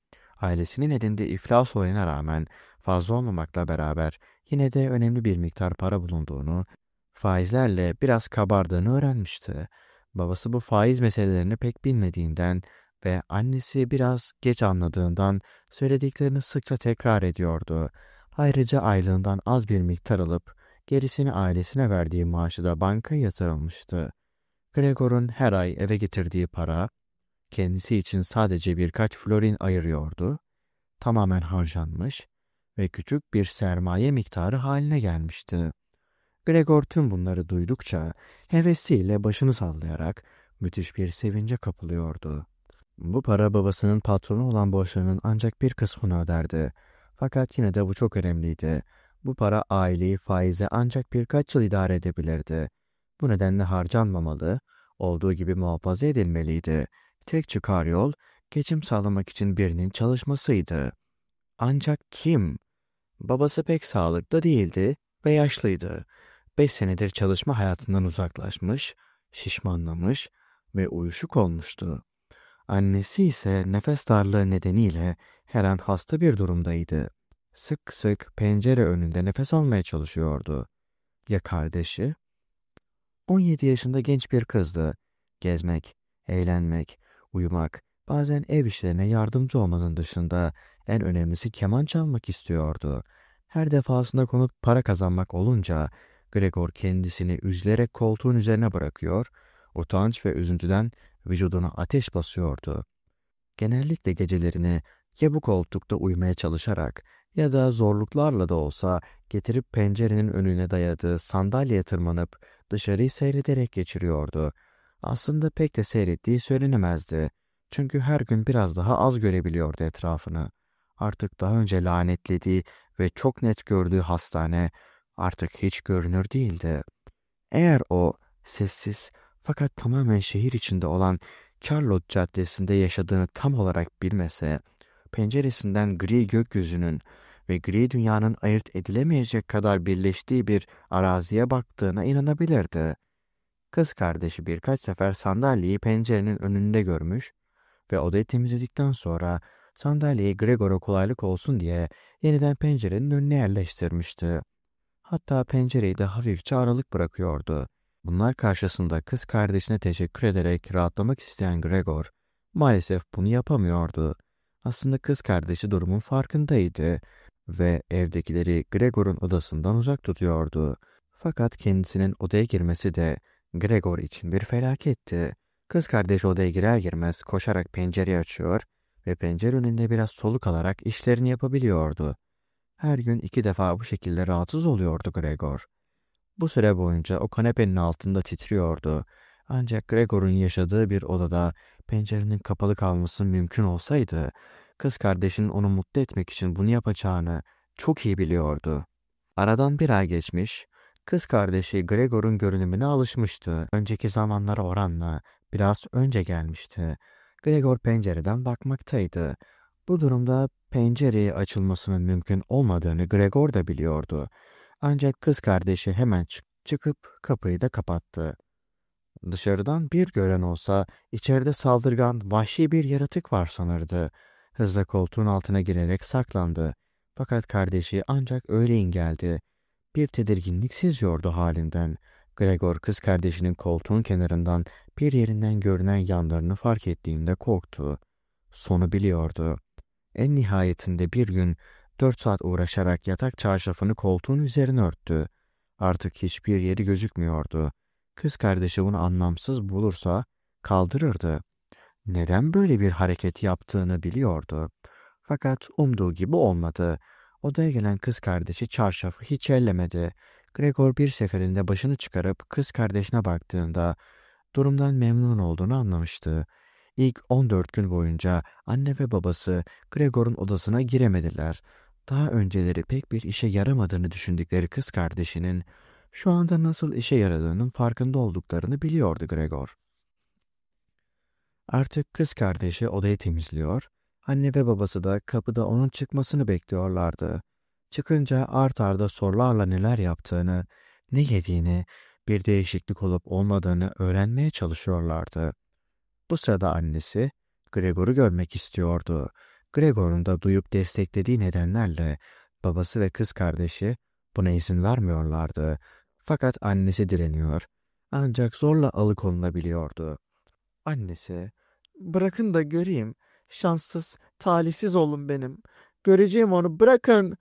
Ailesinin elinde iflas olayına rağmen fazla olmamakla beraber yine de önemli bir miktar para bulunduğunu, faizlerle biraz kabardığını öğrenmişti. Babası bu faiz meselelerini pek bilmediğinden ve annesi biraz geç anladığından söylediklerini sıkça tekrar ediyordu. Ayrıca aylığından az bir miktar alıp gerisini ailesine verdiği maaşı da bankaya yatırılmıştı. Gregor'un her ay eve getirdiği para, kendisi için sadece birkaç florin ayırıyordu, tamamen harcanmış ve küçük bir sermaye miktarı haline gelmişti. Gregor tüm bunları duydukça hevesiyle başını sallayarak müthiş bir sevince kapılıyordu. Bu para babasının patronu olan borçlarının ancak bir kısmını öderdi. Fakat yine de bu çok önemliydi. Bu para aileyi faize ancak birkaç yıl idare edebilirdi. Bu nedenle harcanmamalı, olduğu gibi muhafaza edilmeliydi. Tek çıkar yol, geçim sağlamak için birinin çalışmasıydı. Ancak kim? Babası pek sağlıklı değildi ve yaşlıydı. Beş senedir çalışma hayatından uzaklaşmış, şişmanlamış ve uyuşuk olmuştu. Annesi ise nefes darlığı nedeniyle her an hasta bir durumdaydı. Sık sık pencere önünde nefes almaya çalışıyordu. Ya kardeşi? 17 yaşında genç bir kızdı. Gezmek, eğlenmek, uyumak, bazen ev işlerine yardımcı olmanın dışında en önemlisi keman çalmak istiyordu. Her defasında konu para kazanmak olunca Gregor kendisini üzülerek koltuğun üzerine bırakıyor, utanç ve üzüntüden vücuduna ateş basıyordu. Genellikle gecelerini ya bu koltukta uyumaya çalışarak ya da zorluklarla da olsa getirip pencerenin önüne dayadığı sandalyeye tırmanıp dışarıyı seyrederek geçiriyordu. Aslında pek de seyrettiği söylenemezdi. Çünkü her gün biraz daha az görebiliyordu etrafını. Artık daha önce lanetlediği ve çok net gördüğü hastane artık hiç görünür değildi. Eğer o sessiz fakat tamamen şehir içinde olan Charlotte Caddesi'nde yaşadığını tam olarak bilmese, penceresinden gri gökyüzünün ve gri dünyanın ayırt edilemeyecek kadar birleştiği bir araziye baktığına inanabilirdi. Kız kardeşi birkaç sefer sandalyeyi pencerenin önünde görmüş ve odayı temizledikten sonra sandalyeyi Gregor'a kolaylık olsun diye yeniden pencerenin önüne yerleştirmişti. Hatta pencereyi de hafifçe aralık bırakıyordu. Bunlar karşısında kız kardeşine teşekkür ederek rahatlamak isteyen Gregor maalesef bunu yapamıyordu. Aslında kız kardeşi durumun farkındaydı ve evdekileri Gregor'un odasından uzak tutuyordu. Fakat kendisinin odaya girmesi de Gregor için bir felaketti. Kız kardeş odaya girer girmez koşarak pencereyi açıyor ve pencere önünde biraz soluk alarak işlerini yapabiliyordu. Her gün iki defa bu şekilde rahatsız oluyordu Gregor. Bu süre boyunca o kanepenin altında titriyordu. Ancak Gregor'un yaşadığı bir odada pencerenin kapalı kalması mümkün olsaydı, kız kardeşinin onu mutlu etmek için bunu yapacağını çok iyi biliyordu. Aradan bir ay geçmiş, kız kardeşi Gregor'un görünümüne alışmıştı. Önceki zamanlara oranla biraz önce gelmişti. Gregor pencereden bakmaktaydı. Bu durumda pencereye açılmasının mümkün olmadığını Gregor da biliyordu. Ancak kız kardeşi hemen çık çıkıp kapıyı da kapattı. Dışarıdan bir gören olsa içeride saldırgan vahşi bir yaratık var sanırdı. Hızla koltuğun altına girerek saklandı. Fakat kardeşi ancak öğleyin geldi. Bir tedirginlik seziyordu halinden. Gregor kız kardeşinin koltuğun kenarından bir yerinden görünen yanlarını fark ettiğinde korktu. Sonu biliyordu. En nihayetinde bir gün dört saat uğraşarak yatak çarşafını koltuğun üzerine örttü. Artık hiçbir yeri gözükmüyordu. Kız kardeşi bunu anlamsız bulursa kaldırırdı. Neden böyle bir hareket yaptığını biliyordu. Fakat umduğu gibi olmadı. Odaya gelen kız kardeşi çarşafı hiç ellemedi. Gregor bir seferinde başını çıkarıp kız kardeşine baktığında durumdan memnun olduğunu anlamıştı. İlk 14 gün boyunca anne ve babası Gregor'un odasına giremediler. Daha önceleri pek bir işe yaramadığını düşündükleri kız kardeşinin şu anda nasıl işe yaradığının farkında olduklarını biliyordu Gregor. Artık kız kardeşi odayı temizliyor, anne ve babası da kapıda onun çıkmasını bekliyorlardı. Çıkınca art arda sorularla neler yaptığını, ne yediğini, bir değişiklik olup olmadığını öğrenmeye çalışıyorlardı. Bu sırada annesi Gregor'u görmek istiyordu. Gregor'un da duyup desteklediği nedenlerle babası ve kız kardeşi buna izin vermiyorlardı. Fakat annesi direniyor. Ancak zorla alıkonulabiliyordu. Annesi, bırakın da göreyim. Şanssız, talihsiz oğlum benim. Göreceğim onu, bırakın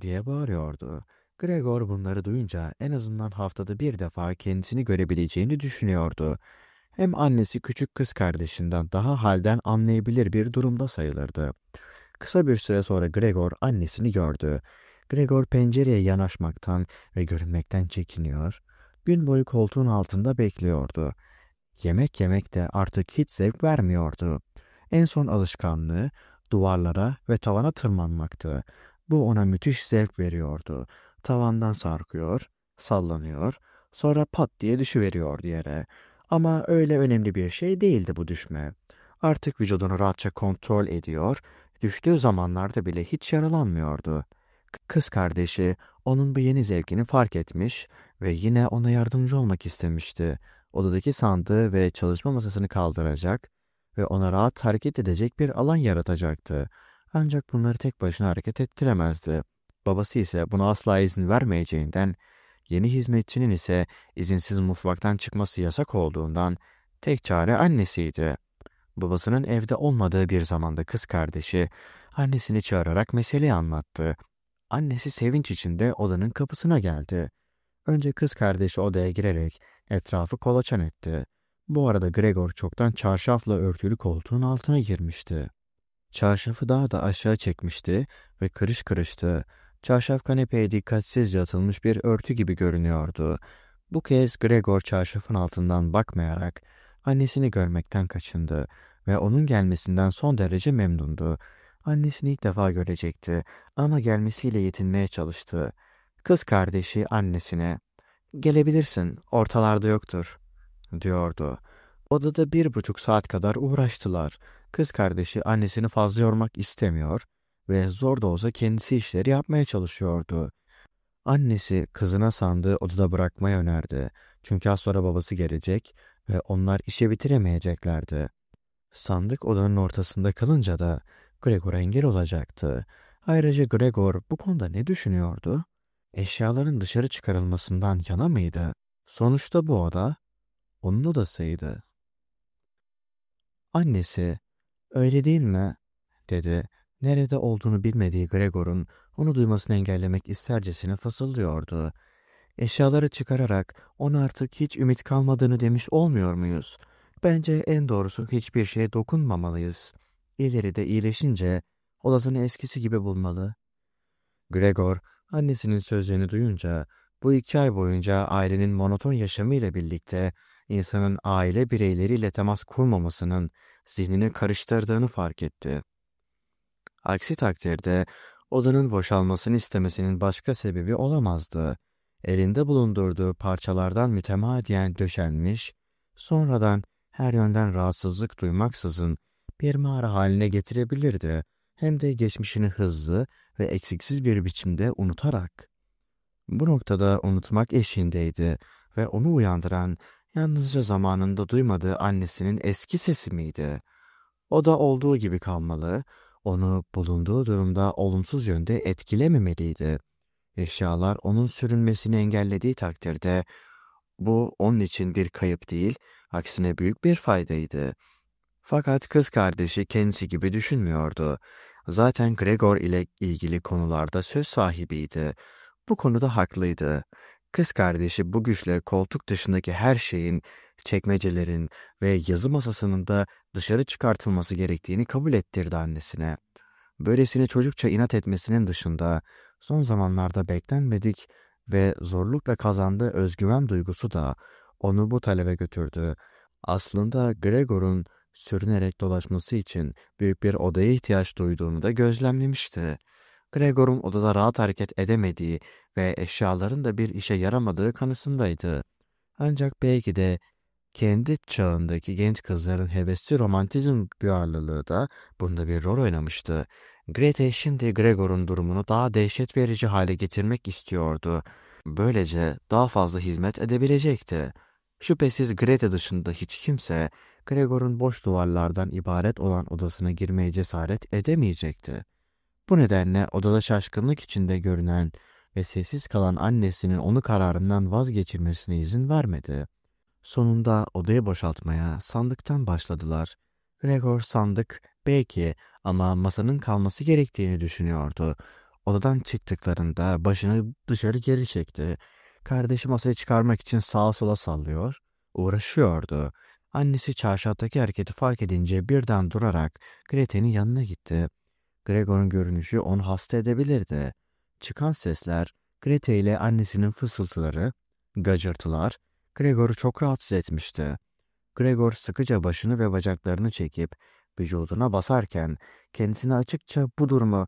diye bağırıyordu. Gregor bunları duyunca en azından haftada bir defa kendisini görebileceğini düşünüyordu. Hem annesi küçük kız kardeşinden daha halden anlayabilir bir durumda sayılırdı. Kısa bir süre sonra Gregor annesini gördü. Gregor pencereye yanaşmaktan ve görünmekten çekiniyor. Gün boyu koltuğun altında bekliyordu. Yemek yemek de artık hiç zevk vermiyordu. En son alışkanlığı duvarlara ve tavana tırmanmaktı. Bu ona müthiş zevk veriyordu. Tavandan sarkıyor, sallanıyor, sonra pat diye düşüveriyordu yere. Ama öyle önemli bir şey değildi bu düşme. Artık vücudunu rahatça kontrol ediyor, düştüğü zamanlarda bile hiç yaralanmıyordu. Kız kardeşi onun bu yeni zevkini fark etmiş ve yine ona yardımcı olmak istemişti. Odadaki sandığı ve çalışma masasını kaldıracak ve ona rahat hareket edecek bir alan yaratacaktı. Ancak bunları tek başına hareket ettiremezdi. Babası ise buna asla izin vermeyeceğinden, yeni hizmetçinin ise izinsiz mutfaktan çıkması yasak olduğundan tek çare annesiydi. Babasının evde olmadığı bir zamanda kız kardeşi annesini çağırarak meseleyi anlattı. Annesi sevinç içinde odanın kapısına geldi. Önce kız kardeşi odaya girerek etrafı kolaçan etti. Bu arada Gregor çoktan çarşafla örtülü koltuğun altına girmişti. Çarşafı daha da aşağı çekmişti ve kırış kırıştı. Çarşaf kanepeye dikkatsizce atılmış bir örtü gibi görünüyordu. Bu kez Gregor çarşafın altından bakmayarak annesini görmekten kaçındı ve onun gelmesinden son derece memnundu. Annesini ilk defa görecekti ama gelmesiyle yetinmeye çalıştı. Kız kardeşi annesine, ''Gelebilirsin, ortalarda yoktur.'' Diyordu. Odada bir buçuk saat kadar uğraştılar. Kız kardeşi annesini fazla yormak istemiyor ve zor da olsa kendisi işleri yapmaya çalışıyordu. Annesi kızına sandığı odada bırakmayı önerdi. Çünkü az sonra babası gelecek ve onlar işe bitiremeyeceklerdi. Sandık odanın ortasında kalınca da Gregor engel olacaktı. Ayrıca Gregor bu konuda ne düşünüyordu? Eşyaların dışarı çıkarılmasından yana mıydı? Sonuçta bu oda onun odasıydı. Annesi, öyle değil mi? dedi. Nerede olduğunu bilmediği Gregor'un onu duymasını engellemek istercesine fısıldıyordu. Eşyaları çıkararak ona artık hiç ümit kalmadığını demiş olmuyor muyuz? Bence en doğrusu hiçbir şeye dokunmamalıyız. İleride iyileşince odasını eskisi gibi bulmalı. Gregor, annesinin sözlerini duyunca bu iki ay boyunca ailenin monoton yaşamıyla birlikte insanın aile bireyleriyle temas kurmamasının zihnini karıştırdığını fark etti. Aksi takdirde odanın boşalmasını istemesinin başka sebebi olamazdı. Elinde bulundurduğu parçalardan mütemadiyen döşenmiş, sonradan her yönden rahatsızlık duymaksızın bir mağara haline getirebilirdi. Hem de geçmişini hızlı ve eksiksiz bir biçimde unutarak. Bu noktada unutmak eşiğindeydi ve onu uyandıran yalnızca zamanında duymadığı annesinin eski sesi miydi? O da olduğu gibi kalmalı, onu bulunduğu durumda olumsuz yönde etkilememeliydi. Eşyalar onun sürünmesini engellediği takdirde bu onun için bir kayıp değil, aksine büyük bir faydaydı. Fakat kız kardeşi kendisi gibi düşünmüyordu. Zaten Gregor ile ilgili konularda söz sahibiydi. Bu konuda haklıydı. Kız kardeşi bu güçle koltuk dışındaki her şeyin, çekmecelerin ve yazı masasının da dışarı çıkartılması gerektiğini kabul ettirdi annesine. Böylesine çocukça inat etmesinin dışında son zamanlarda beklenmedik ve zorlukla kazandığı özgüven duygusu da onu bu talebe götürdü. Aslında Gregor'un sürünerek dolaşması için büyük bir odaya ihtiyaç duyduğunu da gözlemlemişti. Gregor'un odada rahat hareket edemediği ve eşyaların da bir işe yaramadığı kanısındaydı. Ancak belki de kendi çağındaki genç kızların hevesli romantizm duyarlılığı da bunda bir rol oynamıştı. Grete şimdi Gregor'un durumunu daha dehşet verici hale getirmek istiyordu. Böylece daha fazla hizmet edebilecekti. Şüphesiz Grete dışında hiç kimse Gregor'un boş duvarlardan ibaret olan odasına girmeye cesaret edemeyecekti. Bu nedenle odada şaşkınlık içinde görünen ve sessiz kalan annesinin onu kararından vazgeçirmesine izin vermedi. Sonunda odayı boşaltmaya sandıktan başladılar. Gregor sandık belki ama masanın kalması gerektiğini düşünüyordu. Odadan çıktıklarında başını dışarı geri çekti. Kardeşi masayı çıkarmak için sağa sola sallıyor, uğraşıyordu. Annesi çarşaftaki hareketi fark edince birden durarak Grete'nin yanına gitti. Gregor'un görünüşü onu hasta edebilirdi. Çıkan sesler, Grete ile annesinin fısıltıları, gacırtılar, Gregor'u çok rahatsız etmişti. Gregor sıkıca başını ve bacaklarını çekip vücuduna basarken kendisine açıkça bu durumu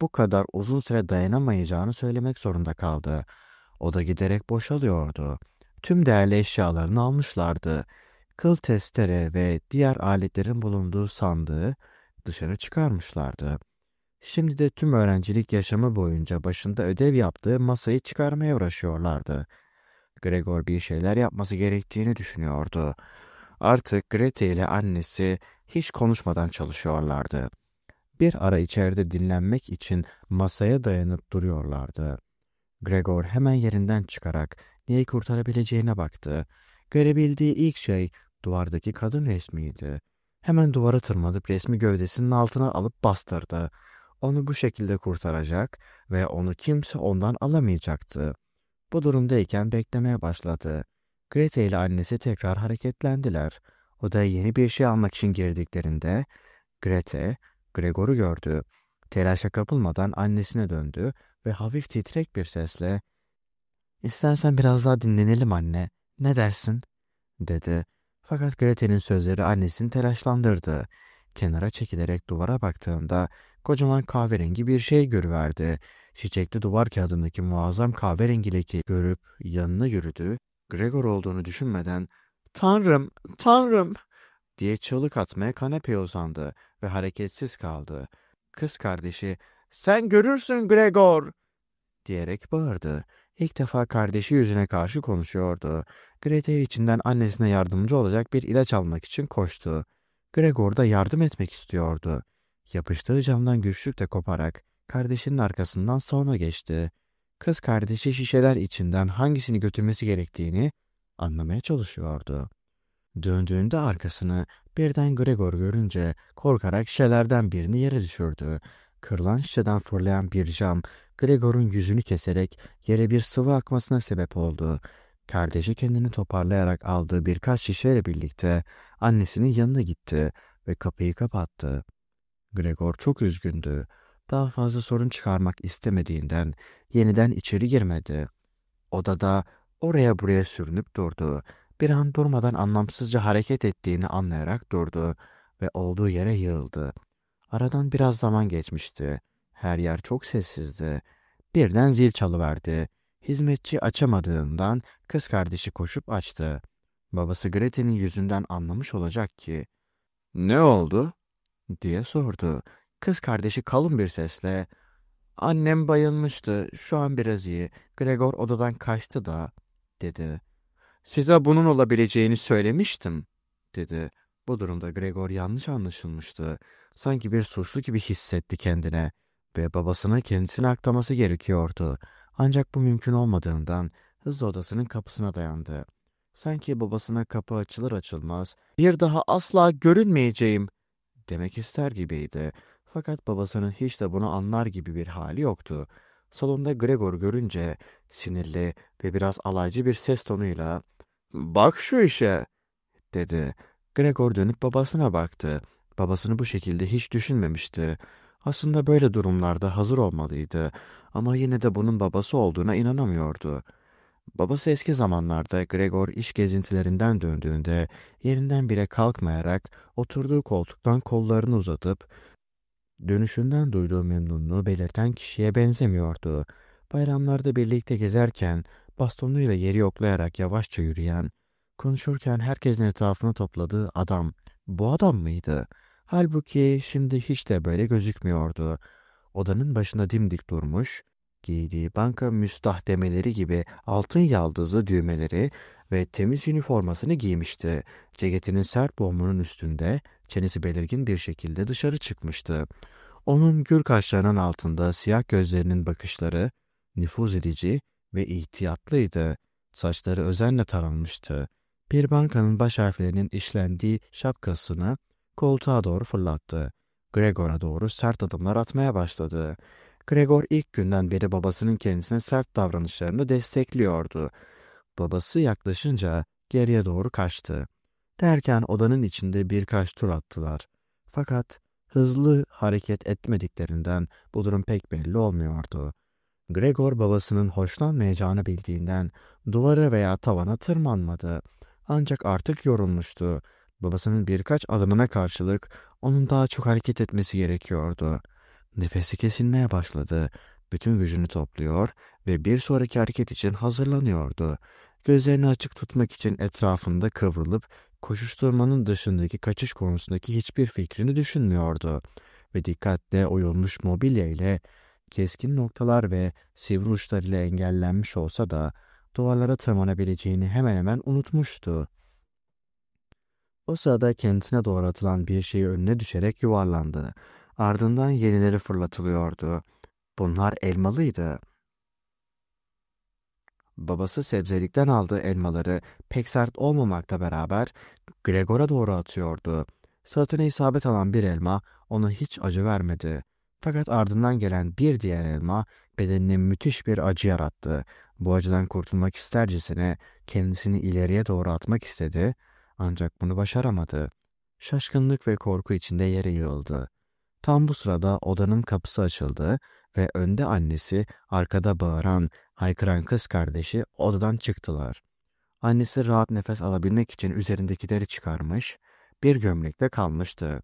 bu kadar uzun süre dayanamayacağını söylemek zorunda kaldı. O da giderek boşalıyordu. Tüm değerli eşyalarını almışlardı. Kıl testere ve diğer aletlerin bulunduğu sandığı dışarı çıkarmışlardı. Şimdi de tüm öğrencilik yaşamı boyunca başında ödev yaptığı masayı çıkarmaya uğraşıyorlardı. Gregor bir şeyler yapması gerektiğini düşünüyordu. Artık Grete ile annesi hiç konuşmadan çalışıyorlardı. Bir ara içeride dinlenmek için masaya dayanıp duruyorlardı. Gregor hemen yerinden çıkarak neyi kurtarabileceğine baktı. Görebildiği ilk şey duvardaki kadın resmiydi. Hemen duvara tırmanıp resmi gövdesinin altına alıp bastırdı. Onu bu şekilde kurtaracak ve onu kimse ondan alamayacaktı. Bu durumdayken beklemeye başladı. Grete ile annesi tekrar hareketlendiler. Odaya yeni bir şey almak için girdiklerinde Grete, Gregor'u gördü. Telaşa kapılmadan annesine döndü ve hafif titrek bir sesle ''İstersen biraz daha dinlenelim anne, ne dersin?'' dedi. Fakat Grete'nin sözleri annesini telaşlandırdı. Kenara çekilerek duvara baktığında kocaman kahverengi bir şey görüverdi. Çiçekli duvar kağıdındaki muazzam kahverengi leki görüp yanına yürüdü. Gregor olduğunu düşünmeden Tanrım, Tanrım diye çığlık atmaya kanepeye uzandı ve hareketsiz kaldı. Kız kardeşi, sen görürsün Gregor diyerek bağırdı. İlk defa kardeşi yüzüne karşı konuşuyordu. Grete içinden annesine yardımcı olacak bir ilaç almak için koştu. Gregor da yardım etmek istiyordu. Yapıştığı camdan güçlükle koparak kardeşinin arkasından salona geçti. Kız kardeşi şişeler içinden hangisini götürmesi gerektiğini anlamaya çalışıyordu. Döndüğünde arkasını birden Gregor görünce korkarak şişelerden birini yere düşürdü. Kırılan şişeden fırlayan bir cam Gregor'un yüzünü keserek yere bir sıvı akmasına sebep oldu. Kardeşi kendini toparlayarak aldığı birkaç şişeyle birlikte annesinin yanına gitti ve kapıyı kapattı. Gregor çok üzgündü. Daha fazla sorun çıkarmak istemediğinden yeniden içeri girmedi. Odada oraya buraya sürünüp durdu. Bir an durmadan anlamsızca hareket ettiğini anlayarak durdu ve olduğu yere yığıldı. Aradan biraz zaman geçmişti. Her yer çok sessizdi. Birden zil çalıverdi. Hizmetçi açamadığından kız kardeşi koşup açtı. Babası Grete'nin yüzünden anlamış olacak ki. ''Ne oldu?'' Diye sordu. Kız kardeşi kalın bir sesle ''Annem bayılmıştı. Şu an biraz iyi. Gregor odadan kaçtı da.'' dedi. ''Size bunun olabileceğini söylemiştim.'' dedi. Bu durumda Gregor yanlış anlaşılmıştı. Sanki bir suçlu gibi hissetti kendine ve babasına kendisini aklaması gerekiyordu. Ancak bu mümkün olmadığından hızlı odasının kapısına dayandı. Sanki babasına kapı açılır açılmaz bir daha asla görünmeyeceğim demek ister gibiydi. Fakat babasının hiç de bunu anlar gibi bir hali yoktu. Salonda Gregor görünce sinirli ve biraz alaycı bir ses tonuyla ''Bak şu işe'' dedi. Gregor dönüp babasına baktı. Babasını bu şekilde hiç düşünmemişti. Aslında böyle durumlarda hazır olmalıydı ama yine de bunun babası olduğuna inanamıyordu. Babası eski zamanlarda Gregor iş gezintilerinden döndüğünde yerinden bile kalkmayarak oturduğu koltuktan kollarını uzatıp dönüşünden duyduğu memnunluğu belirten kişiye benzemiyordu. Bayramlarda birlikte gezerken bastonuyla yeri yoklayarak yavaşça yürüyen, konuşurken herkesin etrafını topladığı adam bu adam mıydı? Halbuki şimdi hiç de böyle gözükmüyordu. Odanın başında dimdik durmuş, giydiği banka müstahdemeleri gibi altın yaldızlı düğmeleri ve temiz üniformasını giymişti. Ceketinin sert boğumunun üstünde çenesi belirgin bir şekilde dışarı çıkmıştı. Onun gür kaşlarının altında siyah gözlerinin bakışları nüfuz edici ve ihtiyatlıydı. Saçları özenle taranmıştı. Bir bankanın baş harflerinin işlendiği şapkasını koltuğa doğru fırlattı. Gregor'a doğru sert adımlar atmaya başladı. Gregor ilk günden beri babasının kendisine sert davranışlarını destekliyordu. Babası yaklaşınca geriye doğru kaçtı. Derken odanın içinde birkaç tur attılar. Fakat hızlı hareket etmediklerinden bu durum pek belli olmuyordu. Gregor babasının hoşlanmayacağını bildiğinden duvara veya tavana tırmanmadı. Ancak artık yorulmuştu. Babasının birkaç adımına karşılık onun daha çok hareket etmesi gerekiyordu. Nefesi kesilmeye başladı. Bütün gücünü topluyor ve bir sonraki hareket için hazırlanıyordu. Gözlerini açık tutmak için etrafında kıvrılıp koşuşturmanın dışındaki kaçış konusundaki hiçbir fikrini düşünmüyordu ve dikkatle oyulmuş mobilya ile keskin noktalar ve sivri uçlar ile engellenmiş olsa da duvarlara tırmanabileceğini hemen hemen unutmuştu. O sırada kendisine doğru atılan bir şey önüne düşerek yuvarlandı. Ardından yenileri fırlatılıyordu. Bunlar elmalıydı. Babası sebzelikten aldığı elmaları pek sert olmamakla beraber Gregor'a doğru atıyordu. Sırtına isabet alan bir elma ona hiç acı vermedi. Fakat ardından gelen bir diğer elma bedenine müthiş bir acı yarattı. Bu acıdan kurtulmak istercesine kendisini ileriye doğru atmak istedi ancak bunu başaramadı. Şaşkınlık ve korku içinde yere yığıldı. Tam bu sırada odanın kapısı açıldı ve önde annesi, arkada bağıran, haykıran kız kardeşi odadan çıktılar. Annesi rahat nefes alabilmek için üzerindekileri çıkarmış, bir gömlekte kalmıştı.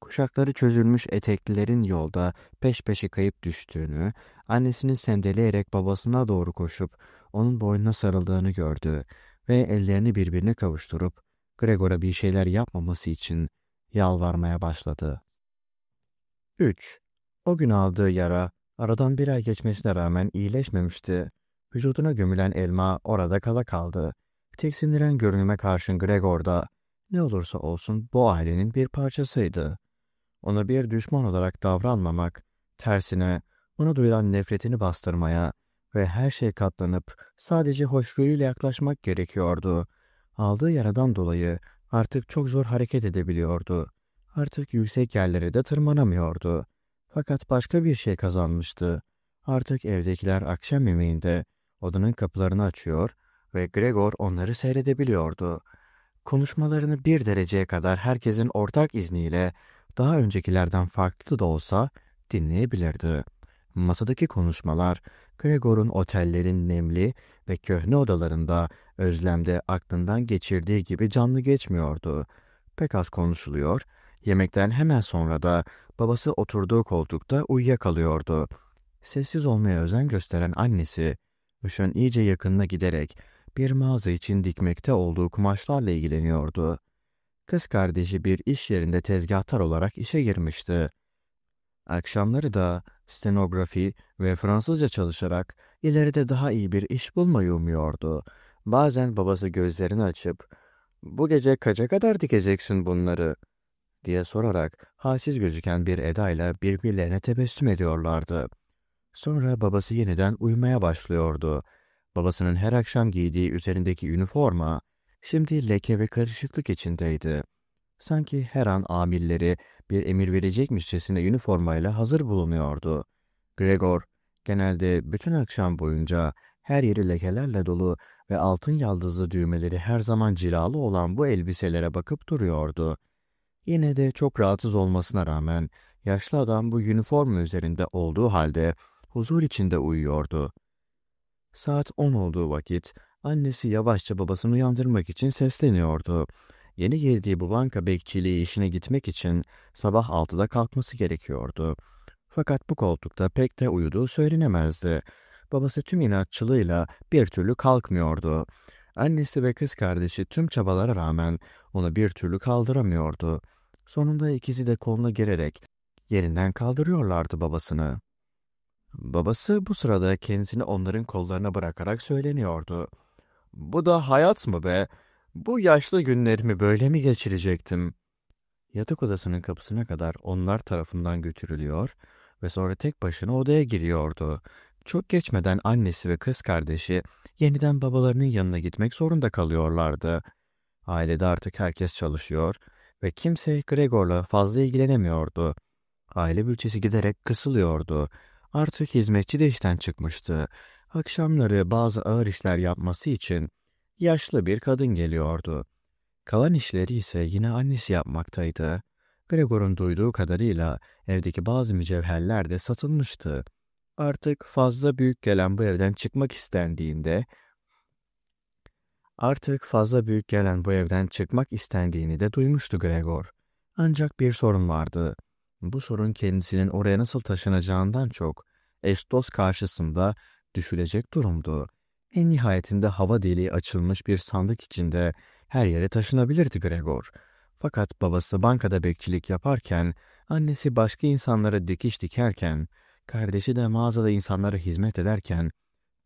Kuşakları çözülmüş eteklilerin yolda peş peşe kayıp düştüğünü, annesinin sendeleyerek babasına doğru koşup onun boynuna sarıldığını gördü ve ellerini birbirine kavuşturup Gregor'a bir şeyler yapmaması için yalvarmaya başladı. 3. O gün aldığı yara aradan bir ay geçmesine rağmen iyileşmemişti. Vücuduna gömülen elma orada kala kaldı. Tiksindiren görünüme karşın Gregor da ne olursa olsun bu ailenin bir parçasıydı. Ona bir düşman olarak davranmamak, tersine ona duyulan nefretini bastırmaya ve her şey katlanıp sadece hoşgörüyle yaklaşmak gerekiyordu. Aldığı yaradan dolayı artık çok zor hareket edebiliyordu. Artık yüksek yerlere de tırmanamıyordu. Fakat başka bir şey kazanmıştı. Artık evdekiler akşam yemeğinde odanın kapılarını açıyor ve Gregor onları seyredebiliyordu. Konuşmalarını bir dereceye kadar herkesin ortak izniyle daha öncekilerden farklı da olsa dinleyebilirdi. Masadaki konuşmalar Gregor'un otellerin nemli ve köhne odalarında özlemde aklından geçirdiği gibi canlı geçmiyordu. Pek az konuşuluyor, yemekten hemen sonra da babası oturduğu koltukta uyuyakalıyordu. Sessiz olmaya özen gösteren annesi, ışın iyice yakınına giderek bir mağaza için dikmekte olduğu kumaşlarla ilgileniyordu. Kız kardeşi bir iş yerinde tezgahtar olarak işe girmişti. Akşamları da stenografi ve Fransızca çalışarak ileride daha iyi bir iş bulmayı umuyordu. Bazen babası gözlerini açıp ''Bu gece kaça kadar dikeceksin bunları?'' Diye sorarak halsiz gözüken bir edayla birbirlerine tebessüm ediyorlardı. Sonra babası yeniden uyumaya başlıyordu. Babasının her akşam giydiği üzerindeki üniforma şimdi leke ve karışıklık içindeydi. Sanki her an amirleri bir emir verecekmişçesine üniformayla hazır bulunuyordu. Gregor, genelde bütün akşam boyunca her yeri lekelerle dolu ve altın yaldızlı düğmeleri her zaman cilalı olan bu elbiselere bakıp duruyordu. Yine de çok rahatsız olmasına rağmen yaşlı adam bu üniforma üzerinde olduğu halde huzur içinde uyuyordu. Saat on olduğu vakit annesi yavaşça babasını uyandırmak için sesleniyordu. Yeni girdiği bu banka bekçiliği işine gitmek için sabah altıda kalkması gerekiyordu. Fakat bu koltukta pek de uyuduğu söylenemezdi. Babası tüm inatçılığıyla bir türlü kalkmıyordu. Annesi ve kız kardeşi tüm çabalara rağmen onu bir türlü kaldıramıyordu. Sonunda ikisi de koluna girerek yerinden kaldırıyorlardı babasını. Babası bu sırada kendisini onların kollarına bırakarak söyleniyordu. ''Bu da hayat mı be? Bu yaşlı günlerimi böyle mi geçirecektim?'' Yatak odasının kapısına kadar onlar tarafından götürülüyor ve sonra tek başına odaya giriyordu. Çok geçmeden annesi ve kız kardeşi yeniden babalarının yanına gitmek zorunda kalıyorlardı. Ailede artık herkes çalışıyor ve kimse Gregor'la fazla ilgilenemiyordu. Aile bütçesi giderek kısılıyordu. Artık hizmetçi de işten çıkmıştı. Akşamları bazı ağır işler yapması için yaşlı bir kadın geliyordu. Kalan işleri ise yine annesi yapmaktaydı. Gregor'un duyduğu kadarıyla evdeki bazı mücevherler de satılmıştı. Artık fazla büyük gelen bu evden çıkmak istendiğinde Artık fazla büyük gelen bu evden çıkmak istendiğini de duymuştu Gregor. Ancak bir sorun vardı. Bu sorun kendisinin oraya nasıl taşınacağından çok Estos karşısında düşülecek durumdu. En nihayetinde hava deliği açılmış bir sandık içinde her yere taşınabilirdi Gregor. Fakat babası bankada bekçilik yaparken, annesi başka insanlara dikiş dikerken, kardeşi de mağazada insanlara hizmet ederken,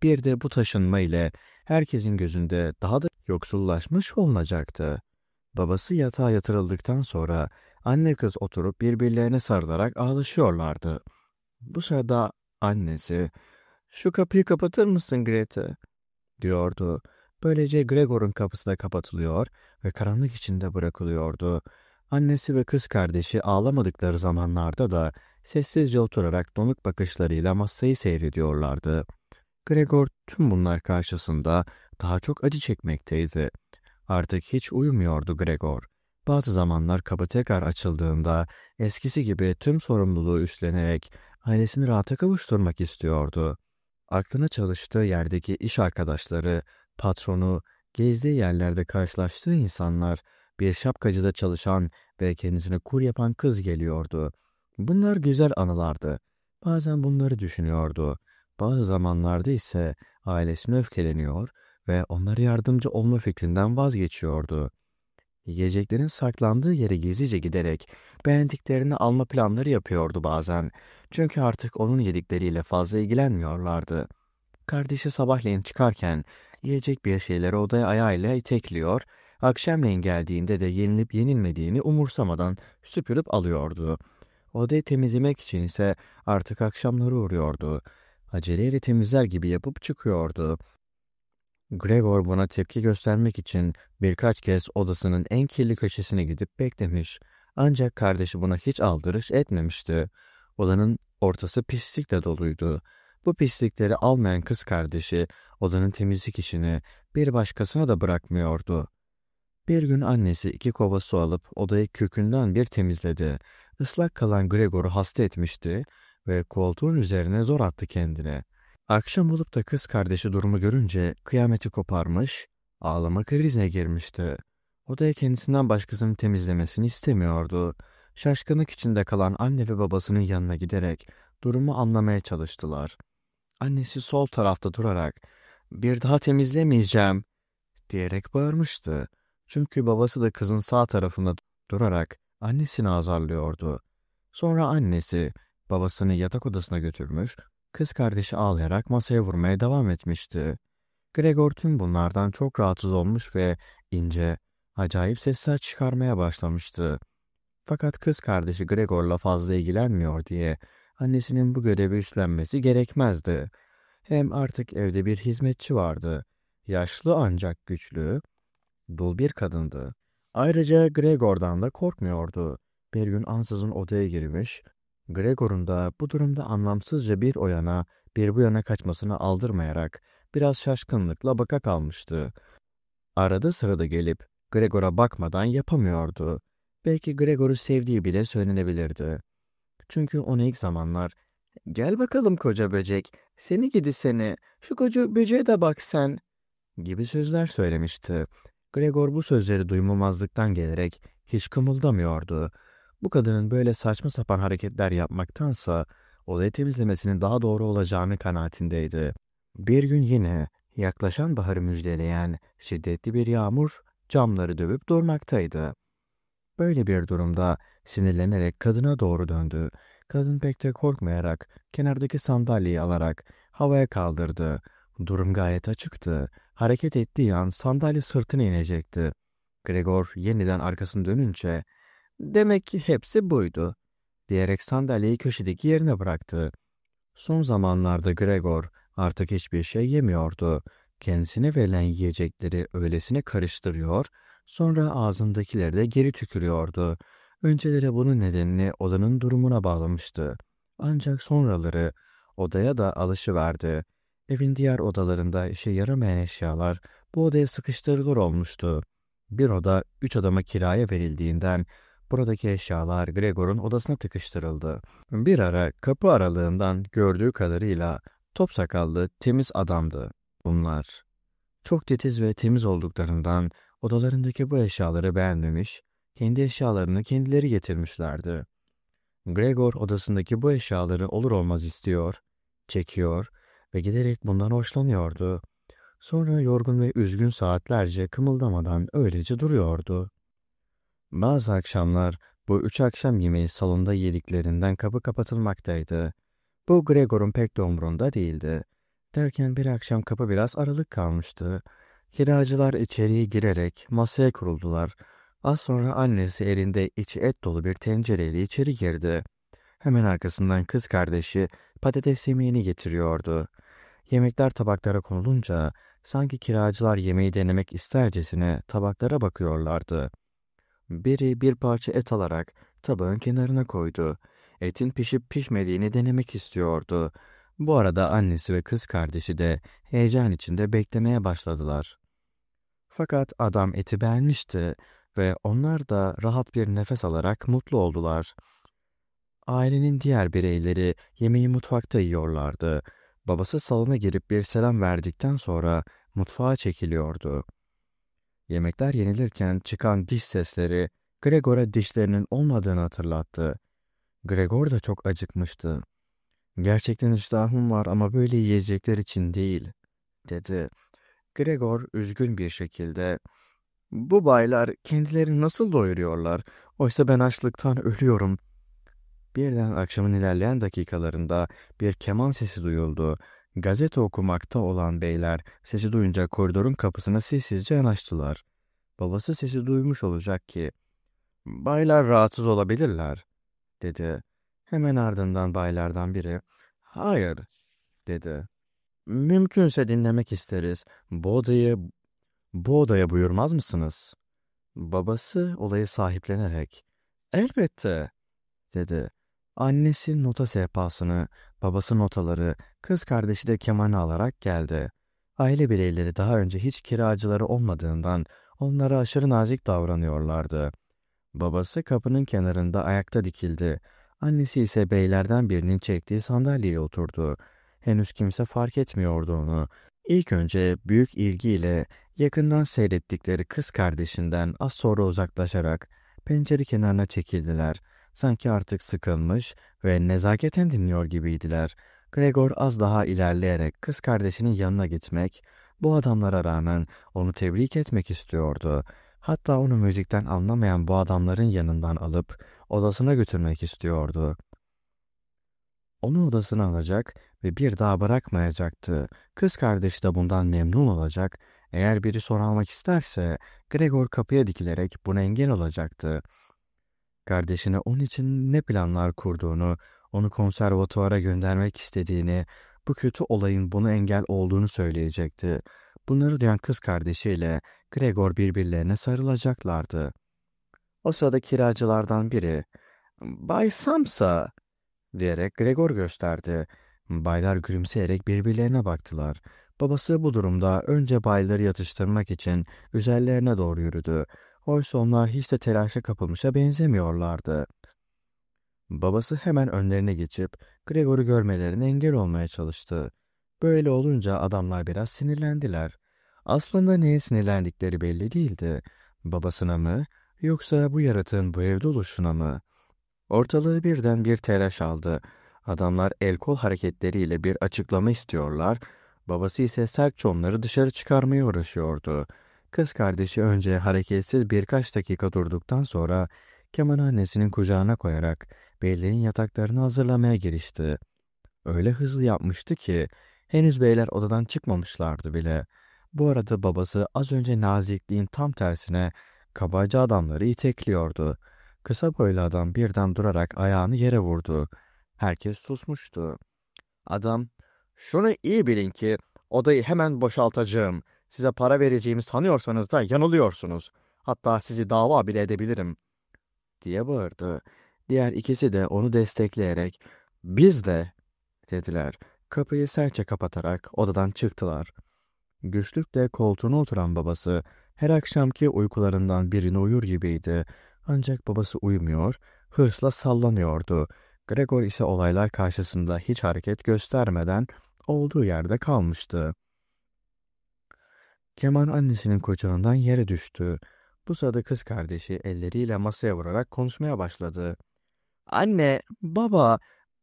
bir de bu taşınma ile herkesin gözünde daha da yoksullaşmış olunacaktı. Babası yatağa yatırıldıktan sonra anne kız oturup birbirlerine sarılarak ağlaşıyorlardı. Bu sırada annesi, ''Şu kapıyı kapatır mısın Grete?'' diyordu. Böylece Gregor'un kapısı da kapatılıyor ve karanlık içinde bırakılıyordu. Annesi ve kız kardeşi ağlamadıkları zamanlarda da sessizce oturarak donuk bakışlarıyla masayı seyrediyorlardı. Gregor tüm bunlar karşısında daha çok acı çekmekteydi. Artık hiç uyumuyordu Gregor. Bazı zamanlar kapı tekrar açıldığında eskisi gibi tüm sorumluluğu üstlenerek ailesini rahata kavuşturmak istiyordu. Aklına çalıştığı yerdeki iş arkadaşları, patronu, gezdiği yerlerde karşılaştığı insanlar, bir şapkacıda çalışan ve kendisine kur yapan kız geliyordu. Bunlar güzel anılardı. Bazen bunları düşünüyordu. Bazı zamanlarda ise ailesine öfkeleniyor ve onlara yardımcı olma fikrinden vazgeçiyordu. Yiyeceklerin saklandığı yere gizlice giderek beğendiklerini alma planları yapıyordu bazen. Çünkü artık onun yedikleriyle fazla ilgilenmiyorlardı. Kardeşi sabahleyin çıkarken yiyecek bir şeyleri odaya ayağıyla itekliyor, akşamleyin geldiğinde de yenilip yenilmediğini umursamadan süpürüp alıyordu. Odayı temizlemek için ise artık akşamları uğruyordu. Aceleyle temizler gibi yapıp çıkıyordu. Gregor buna tepki göstermek için birkaç kez odasının en kirli köşesine gidip beklemiş. Ancak kardeşi buna hiç aldırış etmemişti. Odanın ortası pislikle doluydu. Bu pislikleri almayan kız kardeşi odanın temizlik işini bir başkasına da bırakmıyordu. Bir gün annesi iki kova su alıp odayı kökünden bir temizledi. Islak kalan Gregor'u hasta etmişti ve koltuğun üzerine zor attı kendine. Akşam olup da kız kardeşi durumu görünce kıyameti koparmış, ağlama krizine girmişti. Odaya kendisinden başkasının temizlemesini istemiyordu. Şaşkınlık içinde kalan anne ve babasının yanına giderek durumu anlamaya çalıştılar. Annesi sol tarafta durarak ''Bir daha temizlemeyeceğim'' diyerek bağırmıştı. Çünkü babası da kızın sağ tarafında durarak annesini azarlıyordu. Sonra annesi babasını yatak odasına götürmüş, kız kardeşi ağlayarak masaya vurmaya devam etmişti. Gregor tüm bunlardan çok rahatsız olmuş ve ince, acayip sesler çıkarmaya başlamıştı. Fakat kız kardeşi Gregor'la fazla ilgilenmiyor diye annesinin bu görevi üstlenmesi gerekmezdi. Hem artık evde bir hizmetçi vardı. Yaşlı ancak güçlü, dul bir kadındı. Ayrıca Gregor'dan da korkmuyordu. Bir gün ansızın odaya girmiş, Gregor'un da bu durumda anlamsızca bir o yana bir bu yana kaçmasını aldırmayarak biraz şaşkınlıkla baka kalmıştı. Arada sırada gelip Gregor'a bakmadan yapamıyordu. Belki Gregor'u sevdiği bile söylenebilirdi. Çünkü onu ilk zamanlar ''Gel bakalım koca böcek, seni gidi seni, şu koca böceğe de bak sen'' gibi sözler söylemişti. Gregor bu sözleri duymamazlıktan gelerek hiç kımıldamıyordu. Bu kadının böyle saçma sapan hareketler yapmaktansa odayı temizlemesinin daha doğru olacağını kanaatindeydi. Bir gün yine yaklaşan baharı müjdeleyen şiddetli bir yağmur camları dövüp durmaktaydı. Böyle bir durumda sinirlenerek kadına doğru döndü. Kadın pek de korkmayarak kenardaki sandalyeyi alarak havaya kaldırdı. Durum gayet açıktı. Hareket ettiği an sandalye sırtına inecekti. Gregor yeniden arkasını dönünce ''Demek ki hepsi buydu.'' diyerek sandalyeyi köşedeki yerine bıraktı. Son zamanlarda Gregor artık hiçbir şey yemiyordu. Kendisine verilen yiyecekleri öylesine karıştırıyor, sonra ağzındakileri de geri tükürüyordu. Önceleri bunun nedenini odanın durumuna bağlamıştı. Ancak sonraları odaya da alışıverdi. Evin diğer odalarında işe yaramayan eşyalar bu odaya sıkıştırılır olmuştu. Bir oda üç adama kiraya verildiğinden buradaki eşyalar Gregor'un odasına tıkıştırıldı. Bir ara kapı aralığından gördüğü kadarıyla top sakallı, temiz adamdı bunlar. Çok titiz ve temiz olduklarından odalarındaki bu eşyaları beğenmemiş, kendi eşyalarını kendileri getirmişlerdi. Gregor odasındaki bu eşyaları olur olmaz istiyor, çekiyor ve giderek bundan hoşlanıyordu. Sonra yorgun ve üzgün saatlerce kımıldamadan öylece duruyordu. Bazı akşamlar bu üç akşam yemeği salonda yediklerinden kapı kapatılmaktaydı. Bu Gregor'un pek de umrunda değildi. Derken bir akşam kapı biraz aralık kalmıştı. Kiracılar içeriye girerek masaya kuruldular. Az sonra annesi elinde içi et dolu bir tencereyle içeri girdi. Hemen arkasından kız kardeşi patates yemeğini getiriyordu. Yemekler tabaklara konulunca sanki kiracılar yemeği denemek istercesine tabaklara bakıyorlardı. Biri bir parça et alarak tabağın kenarına koydu. Etin pişip pişmediğini denemek istiyordu. Bu arada annesi ve kız kardeşi de heyecan içinde beklemeye başladılar. Fakat adam eti beğenmişti ve onlar da rahat bir nefes alarak mutlu oldular. Ailenin diğer bireyleri yemeği mutfakta yiyorlardı. Babası salona girip bir selam verdikten sonra mutfağa çekiliyordu. Yemekler yenilirken çıkan diş sesleri Gregor'a dişlerinin olmadığını hatırlattı. Gregor da çok acıkmıştı. Gerçekten iştahım var ama böyle yiyecekler için değil, dedi. Gregor üzgün bir şekilde, Bu baylar kendilerini nasıl doyuruyorlar? Oysa ben açlıktan ölüyorum. Birden akşamın ilerleyen dakikalarında bir keman sesi duyuldu. Gazete okumakta olan beyler sesi duyunca koridorun kapısına sessizce yanaştılar. Babası sesi duymuş olacak ki, ''Baylar rahatsız olabilirler.'' dedi. Hemen ardından baylardan biri, ''Hayır.'' dedi. ''Mümkünse dinlemek isteriz. Bu odayı, bu odaya buyurmaz mısınız?'' Babası olayı sahiplenerek, ''Elbette.'' dedi. Annesi nota sehpasını, babası notaları, kız kardeşi de kemanı alarak geldi. Aile bireyleri daha önce hiç kiracıları olmadığından onlara aşırı nazik davranıyorlardı. Babası kapının kenarında ayakta dikildi. Annesi ise beylerden birinin çektiği sandalyeye oturdu. Henüz kimse fark etmiyordu onu. İlk önce büyük ilgiyle yakından seyrettikleri kız kardeşinden az sonra uzaklaşarak pencere kenarına çekildiler. Sanki artık sıkılmış ve nezaketen dinliyor gibiydiler. Gregor az daha ilerleyerek kız kardeşinin yanına gitmek, bu adamlara rağmen onu tebrik etmek istiyordu. Hatta onu müzikten anlamayan bu adamların yanından alıp odasına götürmek istiyordu. Onu odasına alacak ve bir daha bırakmayacaktı. Kız kardeşi de bundan memnun olacak. Eğer biri son almak isterse Gregor kapıya dikilerek buna engel olacaktı. Kardeşine onun için ne planlar kurduğunu, onu konservatuvara göndermek istediğini, bu kötü olayın buna engel olduğunu söyleyecekti. Bunları duyan kız kardeşiyle Gregor birbirlerine sarılacaklardı. O sırada kiracılardan biri, ''Bay Samsa!'' diyerek Gregor gösterdi. Baylar gülümseyerek birbirlerine baktılar. Babası bu durumda önce bayları yatıştırmak için üzerlerine doğru yürüdü. Oysa onlar hiç de telaşa kapılmışa benzemiyorlardı. Babası hemen önlerine geçip Gregor'u görmelerine engel olmaya çalıştı. Böyle olunca adamlar biraz sinirlendiler. Aslında neye sinirlendikleri belli değildi. Babasına mı yoksa bu yaratığın bu evde oluşuna mı? Ortalığı birden bir telaş aldı. Adamlar el kol hareketleriyle bir açıklama istiyorlar. Babası ise sertçe onları dışarı çıkarmaya uğraşıyordu. Kız kardeşi önce hareketsiz birkaç dakika durduktan sonra kemanı annesinin kucağına koyarak beylerin yataklarını hazırlamaya girişti. Öyle hızlı yapmıştı ki henüz beyler odadan çıkmamışlardı bile. Bu arada babası az önce nazikliğin tam tersine kabaca adamları itekliyordu. Kısa boylu adam birden durarak ayağını yere vurdu. Herkes susmuştu. Adam, şunu iyi bilin ki odayı hemen boşaltacağım. Size para vereceğimi sanıyorsanız da yanılıyorsunuz. Hatta sizi dava bile edebilirim. Diye bağırdı. Diğer ikisi de onu destekleyerek biz de dediler. Kapıyı sertçe kapatarak odadan çıktılar. Güçlükle koltuğuna oturan babası her akşamki uykularından birini uyur gibiydi. Ancak babası uyumuyor, hırsla sallanıyordu. Gregor ise olaylar karşısında hiç hareket göstermeden olduğu yerde kalmıştı. Keman annesinin kucağından yere düştü. Bu sırada kız kardeşi elleriyle masaya vurarak konuşmaya başladı. Anne, baba,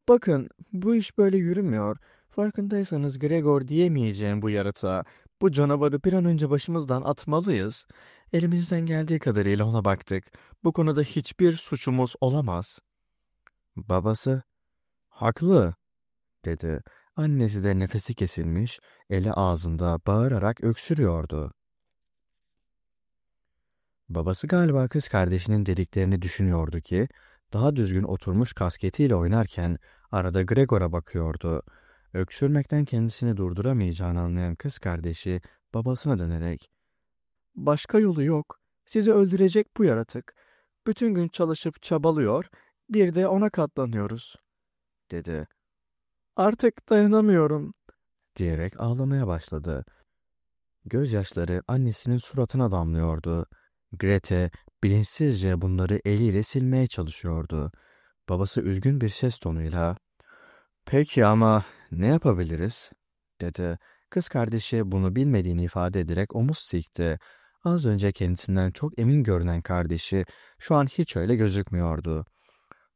bakın bu iş böyle yürümüyor. Farkındaysanız Gregor diyemeyeceğim bu yaratığa. Bu canavarı bir an önce başımızdan atmalıyız. Elimizden geldiği kadarıyla ona baktık. Bu konuda hiçbir suçumuz olamaz. Babası, haklı, dedi. Annesi de nefesi kesilmiş, eli ağzında bağırarak öksürüyordu. Babası galiba kız kardeşinin dediklerini düşünüyordu ki, daha düzgün oturmuş kasketiyle oynarken arada Gregor'a bakıyordu. Öksürmekten kendisini durduramayacağını anlayan kız kardeşi babasına dönerek ''Başka yolu yok. Sizi öldürecek bu yaratık. Bütün gün çalışıp çabalıyor, bir de ona katlanıyoruz.'' dedi. ''Artık dayanamıyorum.'' diyerek ağlamaya başladı. Gözyaşları annesinin suratına damlıyordu. Grete bilinçsizce bunları eliyle silmeye çalışıyordu. Babası üzgün bir ses tonuyla ''Peki ama ne yapabiliriz?'' dedi. Kız kardeşi bunu bilmediğini ifade ederek omuz sikti. Az önce kendisinden çok emin görünen kardeşi şu an hiç öyle gözükmüyordu.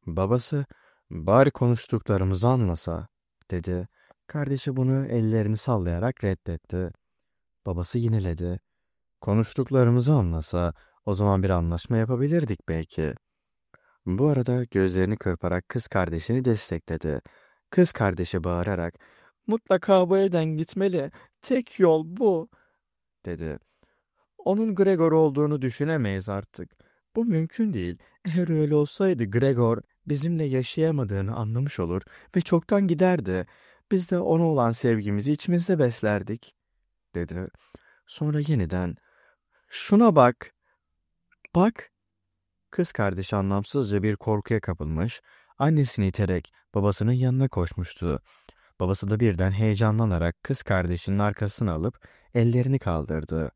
Babası, bari konuştuklarımızı anlasa, dedi. Kardeşi bunu ellerini sallayarak reddetti. Babası yineledi. Konuştuklarımızı anlasa o zaman bir anlaşma yapabilirdik belki. Bu arada gözlerini kırparak kız kardeşini destekledi. Kız kardeşi bağırarak ''Mutlaka bu evden gitmeli. Tek yol bu.'' dedi. Onun Gregor olduğunu düşünemeyiz artık. Bu mümkün değil. Eğer öyle olsaydı Gregor bizimle yaşayamadığını anlamış olur ve çoktan giderdi. Biz de ona olan sevgimizi içimizde beslerdik, dedi. Sonra yeniden, şuna bak, bak. Kız kardeşi anlamsızca bir korkuya kapılmış, annesini iterek babasının yanına koşmuştu. Babası da birden heyecanlanarak kız kardeşinin arkasını alıp ellerini kaldırdı.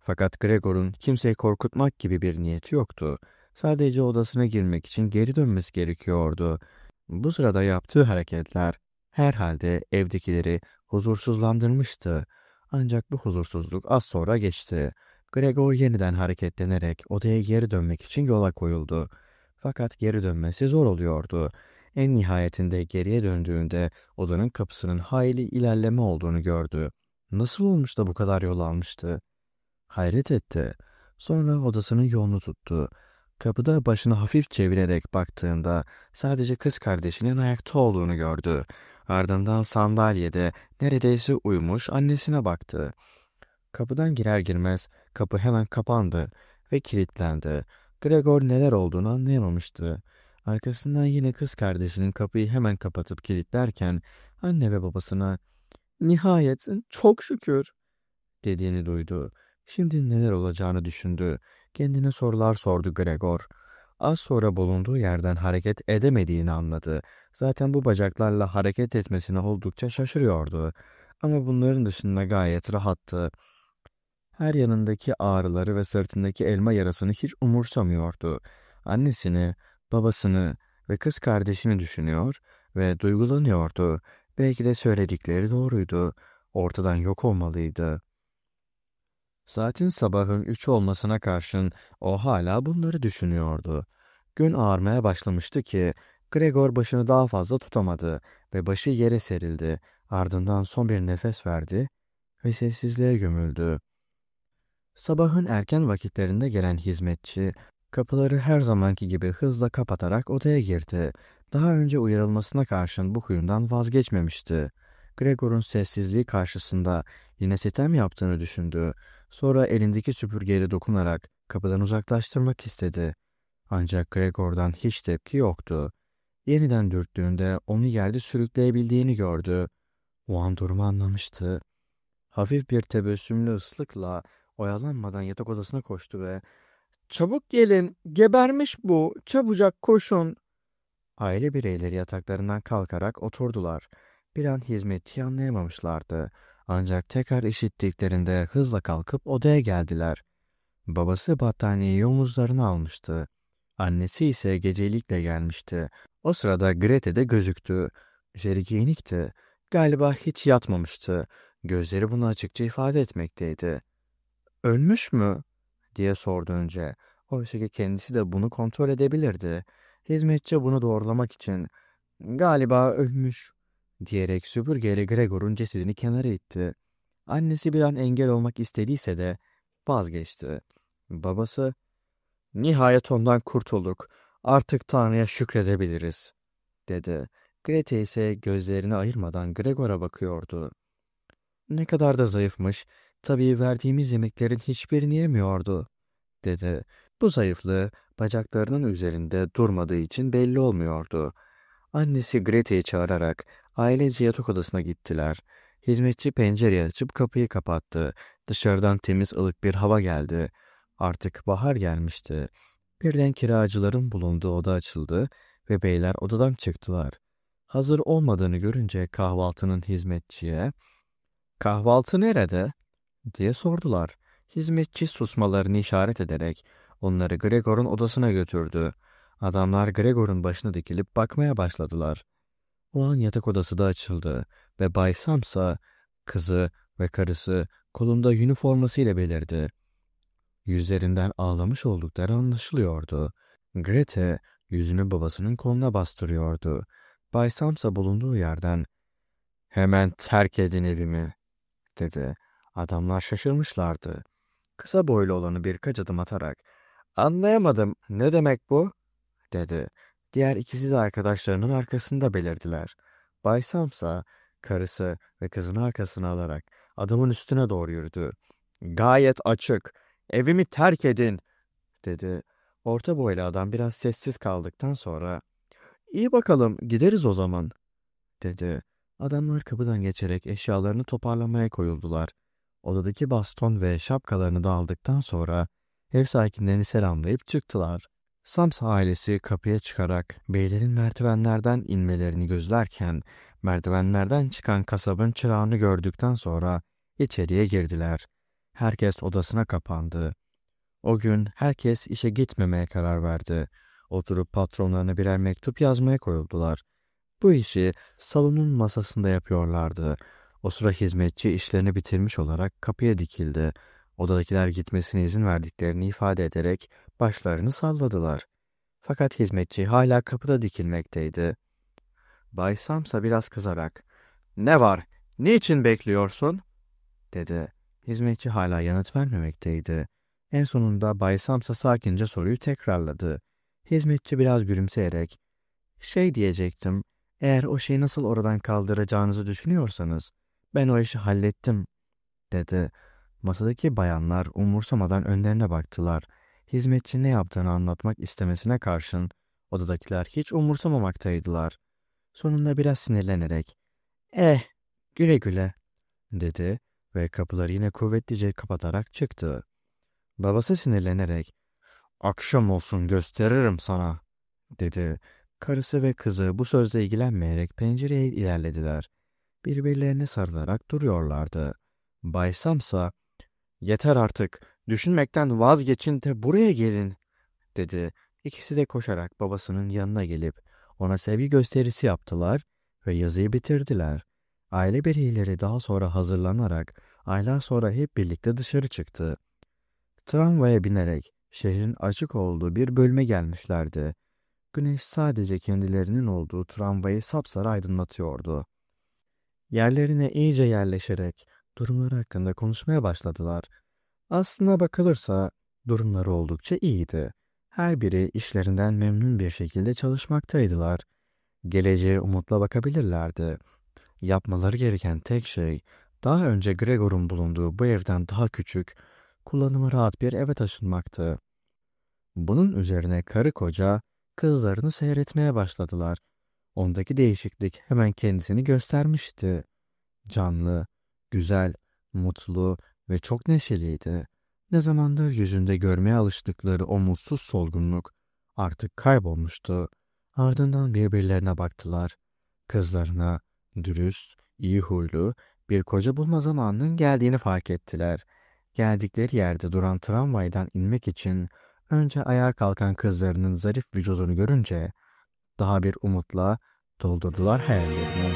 Fakat Gregor'un kimseyi korkutmak gibi bir niyeti yoktu. Sadece odasına girmek için geri dönmesi gerekiyordu. Bu sırada yaptığı hareketler herhalde evdekileri huzursuzlandırmıştı. Ancak bu huzursuzluk az sonra geçti. Gregor yeniden hareketlenerek odaya geri dönmek için yola koyuldu. Fakat geri dönmesi zor oluyordu. En nihayetinde geriye döndüğünde odanın kapısının hayli ilerleme olduğunu gördü. Nasıl olmuş da bu kadar yol almıştı? Hayret etti. Sonra odasının yolunu tuttu. Kapıda başını hafif çevirerek baktığında sadece kız kardeşinin ayakta olduğunu gördü. Ardından sandalyede neredeyse uyumuş annesine baktı. Kapıdan girer girmez kapı hemen kapandı ve kilitlendi. Gregor neler olduğunu anlayamamıştı. Arkasından yine kız kardeşinin kapıyı hemen kapatıp kilitlerken anne ve babasına ''Nihayet çok şükür'' dediğini duydu. Şimdi neler olacağını düşündü. Kendine sorular sordu Gregor. Az sonra bulunduğu yerden hareket edemediğini anladı. Zaten bu bacaklarla hareket etmesine oldukça şaşırıyordu. Ama bunların dışında gayet rahattı. Her yanındaki ağrıları ve sırtındaki elma yarasını hiç umursamıyordu. Annesini, babasını ve kız kardeşini düşünüyor ve duygulanıyordu. Belki de söyledikleri doğruydu. Ortadan yok olmalıydı. Saatin sabahın üç olmasına karşın o hala bunları düşünüyordu. Gün ağarmaya başlamıştı ki Gregor başını daha fazla tutamadı ve başı yere serildi. Ardından son bir nefes verdi ve sessizliğe gömüldü. Sabahın erken vakitlerinde gelen hizmetçi kapıları her zamanki gibi hızla kapatarak odaya girdi. Daha önce uyarılmasına karşın bu huyundan vazgeçmemişti. Gregor'un sessizliği karşısında yine sitem yaptığını düşündü. Sonra elindeki süpürgeyle dokunarak kapıdan uzaklaştırmak istedi. Ancak Gregor'dan hiç tepki yoktu. Yeniden dürttüğünde onu yerde sürükleyebildiğini gördü. O an durumu anlamıştı. Hafif bir tebessümlü ıslıkla oyalanmadan yatak odasına koştu ve ''Çabuk gelin, gebermiş bu, çabucak koşun.'' Aile bireyleri yataklarından kalkarak oturdular. Bir an hizmetçi anlayamamışlardı. Ancak tekrar işittiklerinde hızla kalkıp odaya geldiler. Babası battaniyeyi omuzlarına almıştı. Annesi ise gecelikle gelmişti. O sırada Grete de gözüktü. Üzeri giyinikti. Galiba hiç yatmamıştı. Gözleri bunu açıkça ifade etmekteydi. ''Ölmüş mü?'' diye sordu önce. Oysa ki kendisi de bunu kontrol edebilirdi. Hizmetçi bunu doğrulamak için ''Galiba ölmüş'' diyerek süpürgeyle Gregor'un cesedini kenara itti. Annesi bir an engel olmak istediyse de vazgeçti. Babası, ''Nihayet ondan kurtulduk. Artık Tanrı'ya şükredebiliriz.'' dedi. Grete ise gözlerini ayırmadan Gregor'a bakıyordu. Ne kadar da zayıfmış. Tabii verdiğimiz yemeklerin hiçbirini yemiyordu, dedi. Bu zayıflığı bacaklarının üzerinde durmadığı için belli olmuyordu. Annesi Grete'yi çağırarak ailece yatak odasına gittiler. Hizmetçi pencereyi açıp kapıyı kapattı. Dışarıdan temiz ılık bir hava geldi. Artık bahar gelmişti. Birden kiracıların bulunduğu oda açıldı ve beyler odadan çıktılar. Hazır olmadığını görünce kahvaltının hizmetçiye ''Kahvaltı nerede?'' diye sordular. Hizmetçi susmalarını işaret ederek onları Gregor'un odasına götürdü. Adamlar Gregor'un başına dikilip bakmaya başladılar. O an yatak odası da açıldı ve Bay Samsa, kızı ve karısı kolunda üniformasıyla belirdi. Yüzlerinden ağlamış oldukları anlaşılıyordu. Grete yüzünü babasının koluna bastırıyordu. Bay Samsa bulunduğu yerden ''Hemen terk edin evimi'' dedi. Adamlar şaşırmışlardı. Kısa boylu olanı birkaç adım atarak ''Anlayamadım, ne demek bu?'' dedi. Diğer ikisi de arkadaşlarının arkasında belirdiler. Bay Samsa, karısı ve kızını arkasına alarak adamın üstüne doğru yürüdü. ''Gayet açık, evimi terk edin.'' dedi. Orta boylu adam biraz sessiz kaldıktan sonra ''İyi bakalım, gideriz o zaman.'' dedi. Adamlar kapıdan geçerek eşyalarını toparlamaya koyuldular. Odadaki baston ve şapkalarını da aldıktan sonra ev sakinlerini selamlayıp çıktılar. Sams ailesi kapıya çıkarak beylerin merdivenlerden inmelerini gözlerken merdivenlerden çıkan kasabın çırağını gördükten sonra içeriye girdiler. Herkes odasına kapandı. O gün herkes işe gitmemeye karar verdi. Oturup patronlarına birer mektup yazmaya koyuldular. Bu işi salonun masasında yapıyorlardı. O sıra hizmetçi işlerini bitirmiş olarak kapıya dikildi. Odadakiler gitmesine izin verdiklerini ifade ederek başlarını salladılar. Fakat hizmetçi hala kapıda dikilmekteydi. Bay Samsa biraz kızarak, ''Ne var, niçin bekliyorsun?'' dedi. Hizmetçi hala yanıt vermemekteydi. En sonunda Bay Samsa sakince soruyu tekrarladı. Hizmetçi biraz gülümseyerek, ''Şey diyecektim, eğer o şeyi nasıl oradan kaldıracağınızı düşünüyorsanız, ben o işi hallettim, dedi. Masadaki bayanlar umursamadan önlerine baktılar. Hizmetçi ne yaptığını anlatmak istemesine karşın, odadakiler hiç umursamamaktaydılar. Sonunda biraz sinirlenerek, eh, güle güle, dedi ve kapıları yine kuvvetlice kapatarak çıktı. Babası sinirlenerek, akşam olsun gösteririm sana, dedi. Karısı ve kızı bu sözle ilgilenmeyerek pencereye ilerlediler. Birbirlerine sarılarak duruyorlardı. Bay Samsa, ''Yeter artık, düşünmekten vazgeçin de buraya gelin.'' dedi. İkisi de koşarak babasının yanına gelip ona sevgi gösterisi yaptılar ve yazıyı bitirdiler. Aile bireyleri daha sonra hazırlanarak aylar sonra hep birlikte dışarı çıktı. Tramvaya binerek şehrin açık olduğu bir bölüme gelmişlerdi. Güneş sadece kendilerinin olduğu tramvayı sapsarı aydınlatıyordu. Yerlerine iyice yerleşerek durumları hakkında konuşmaya başladılar. Aslına bakılırsa durumları oldukça iyiydi. Her biri işlerinden memnun bir şekilde çalışmaktaydılar. Geleceğe umutla bakabilirlerdi. Yapmaları gereken tek şey, daha önce Gregor'un bulunduğu bu evden daha küçük, kullanımı rahat bir eve taşınmaktı. Bunun üzerine karı koca kızlarını seyretmeye başladılar. Ondaki değişiklik hemen kendisini göstermişti. Canlı, güzel, mutlu ve çok neşeliydi. Ne zamandır yüzünde görmeye alıştıkları o mutsuz solgunluk artık kaybolmuştu. Ardından birbirlerine baktılar. Kızlarına dürüst, iyi huylu bir koca bulma zamanının geldiğini fark ettiler. Geldikleri yerde duran tramvaydan inmek için önce ayağa kalkan kızlarının zarif vücudunu görünce daha bir umutla doldurdular hayallerini.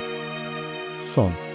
Son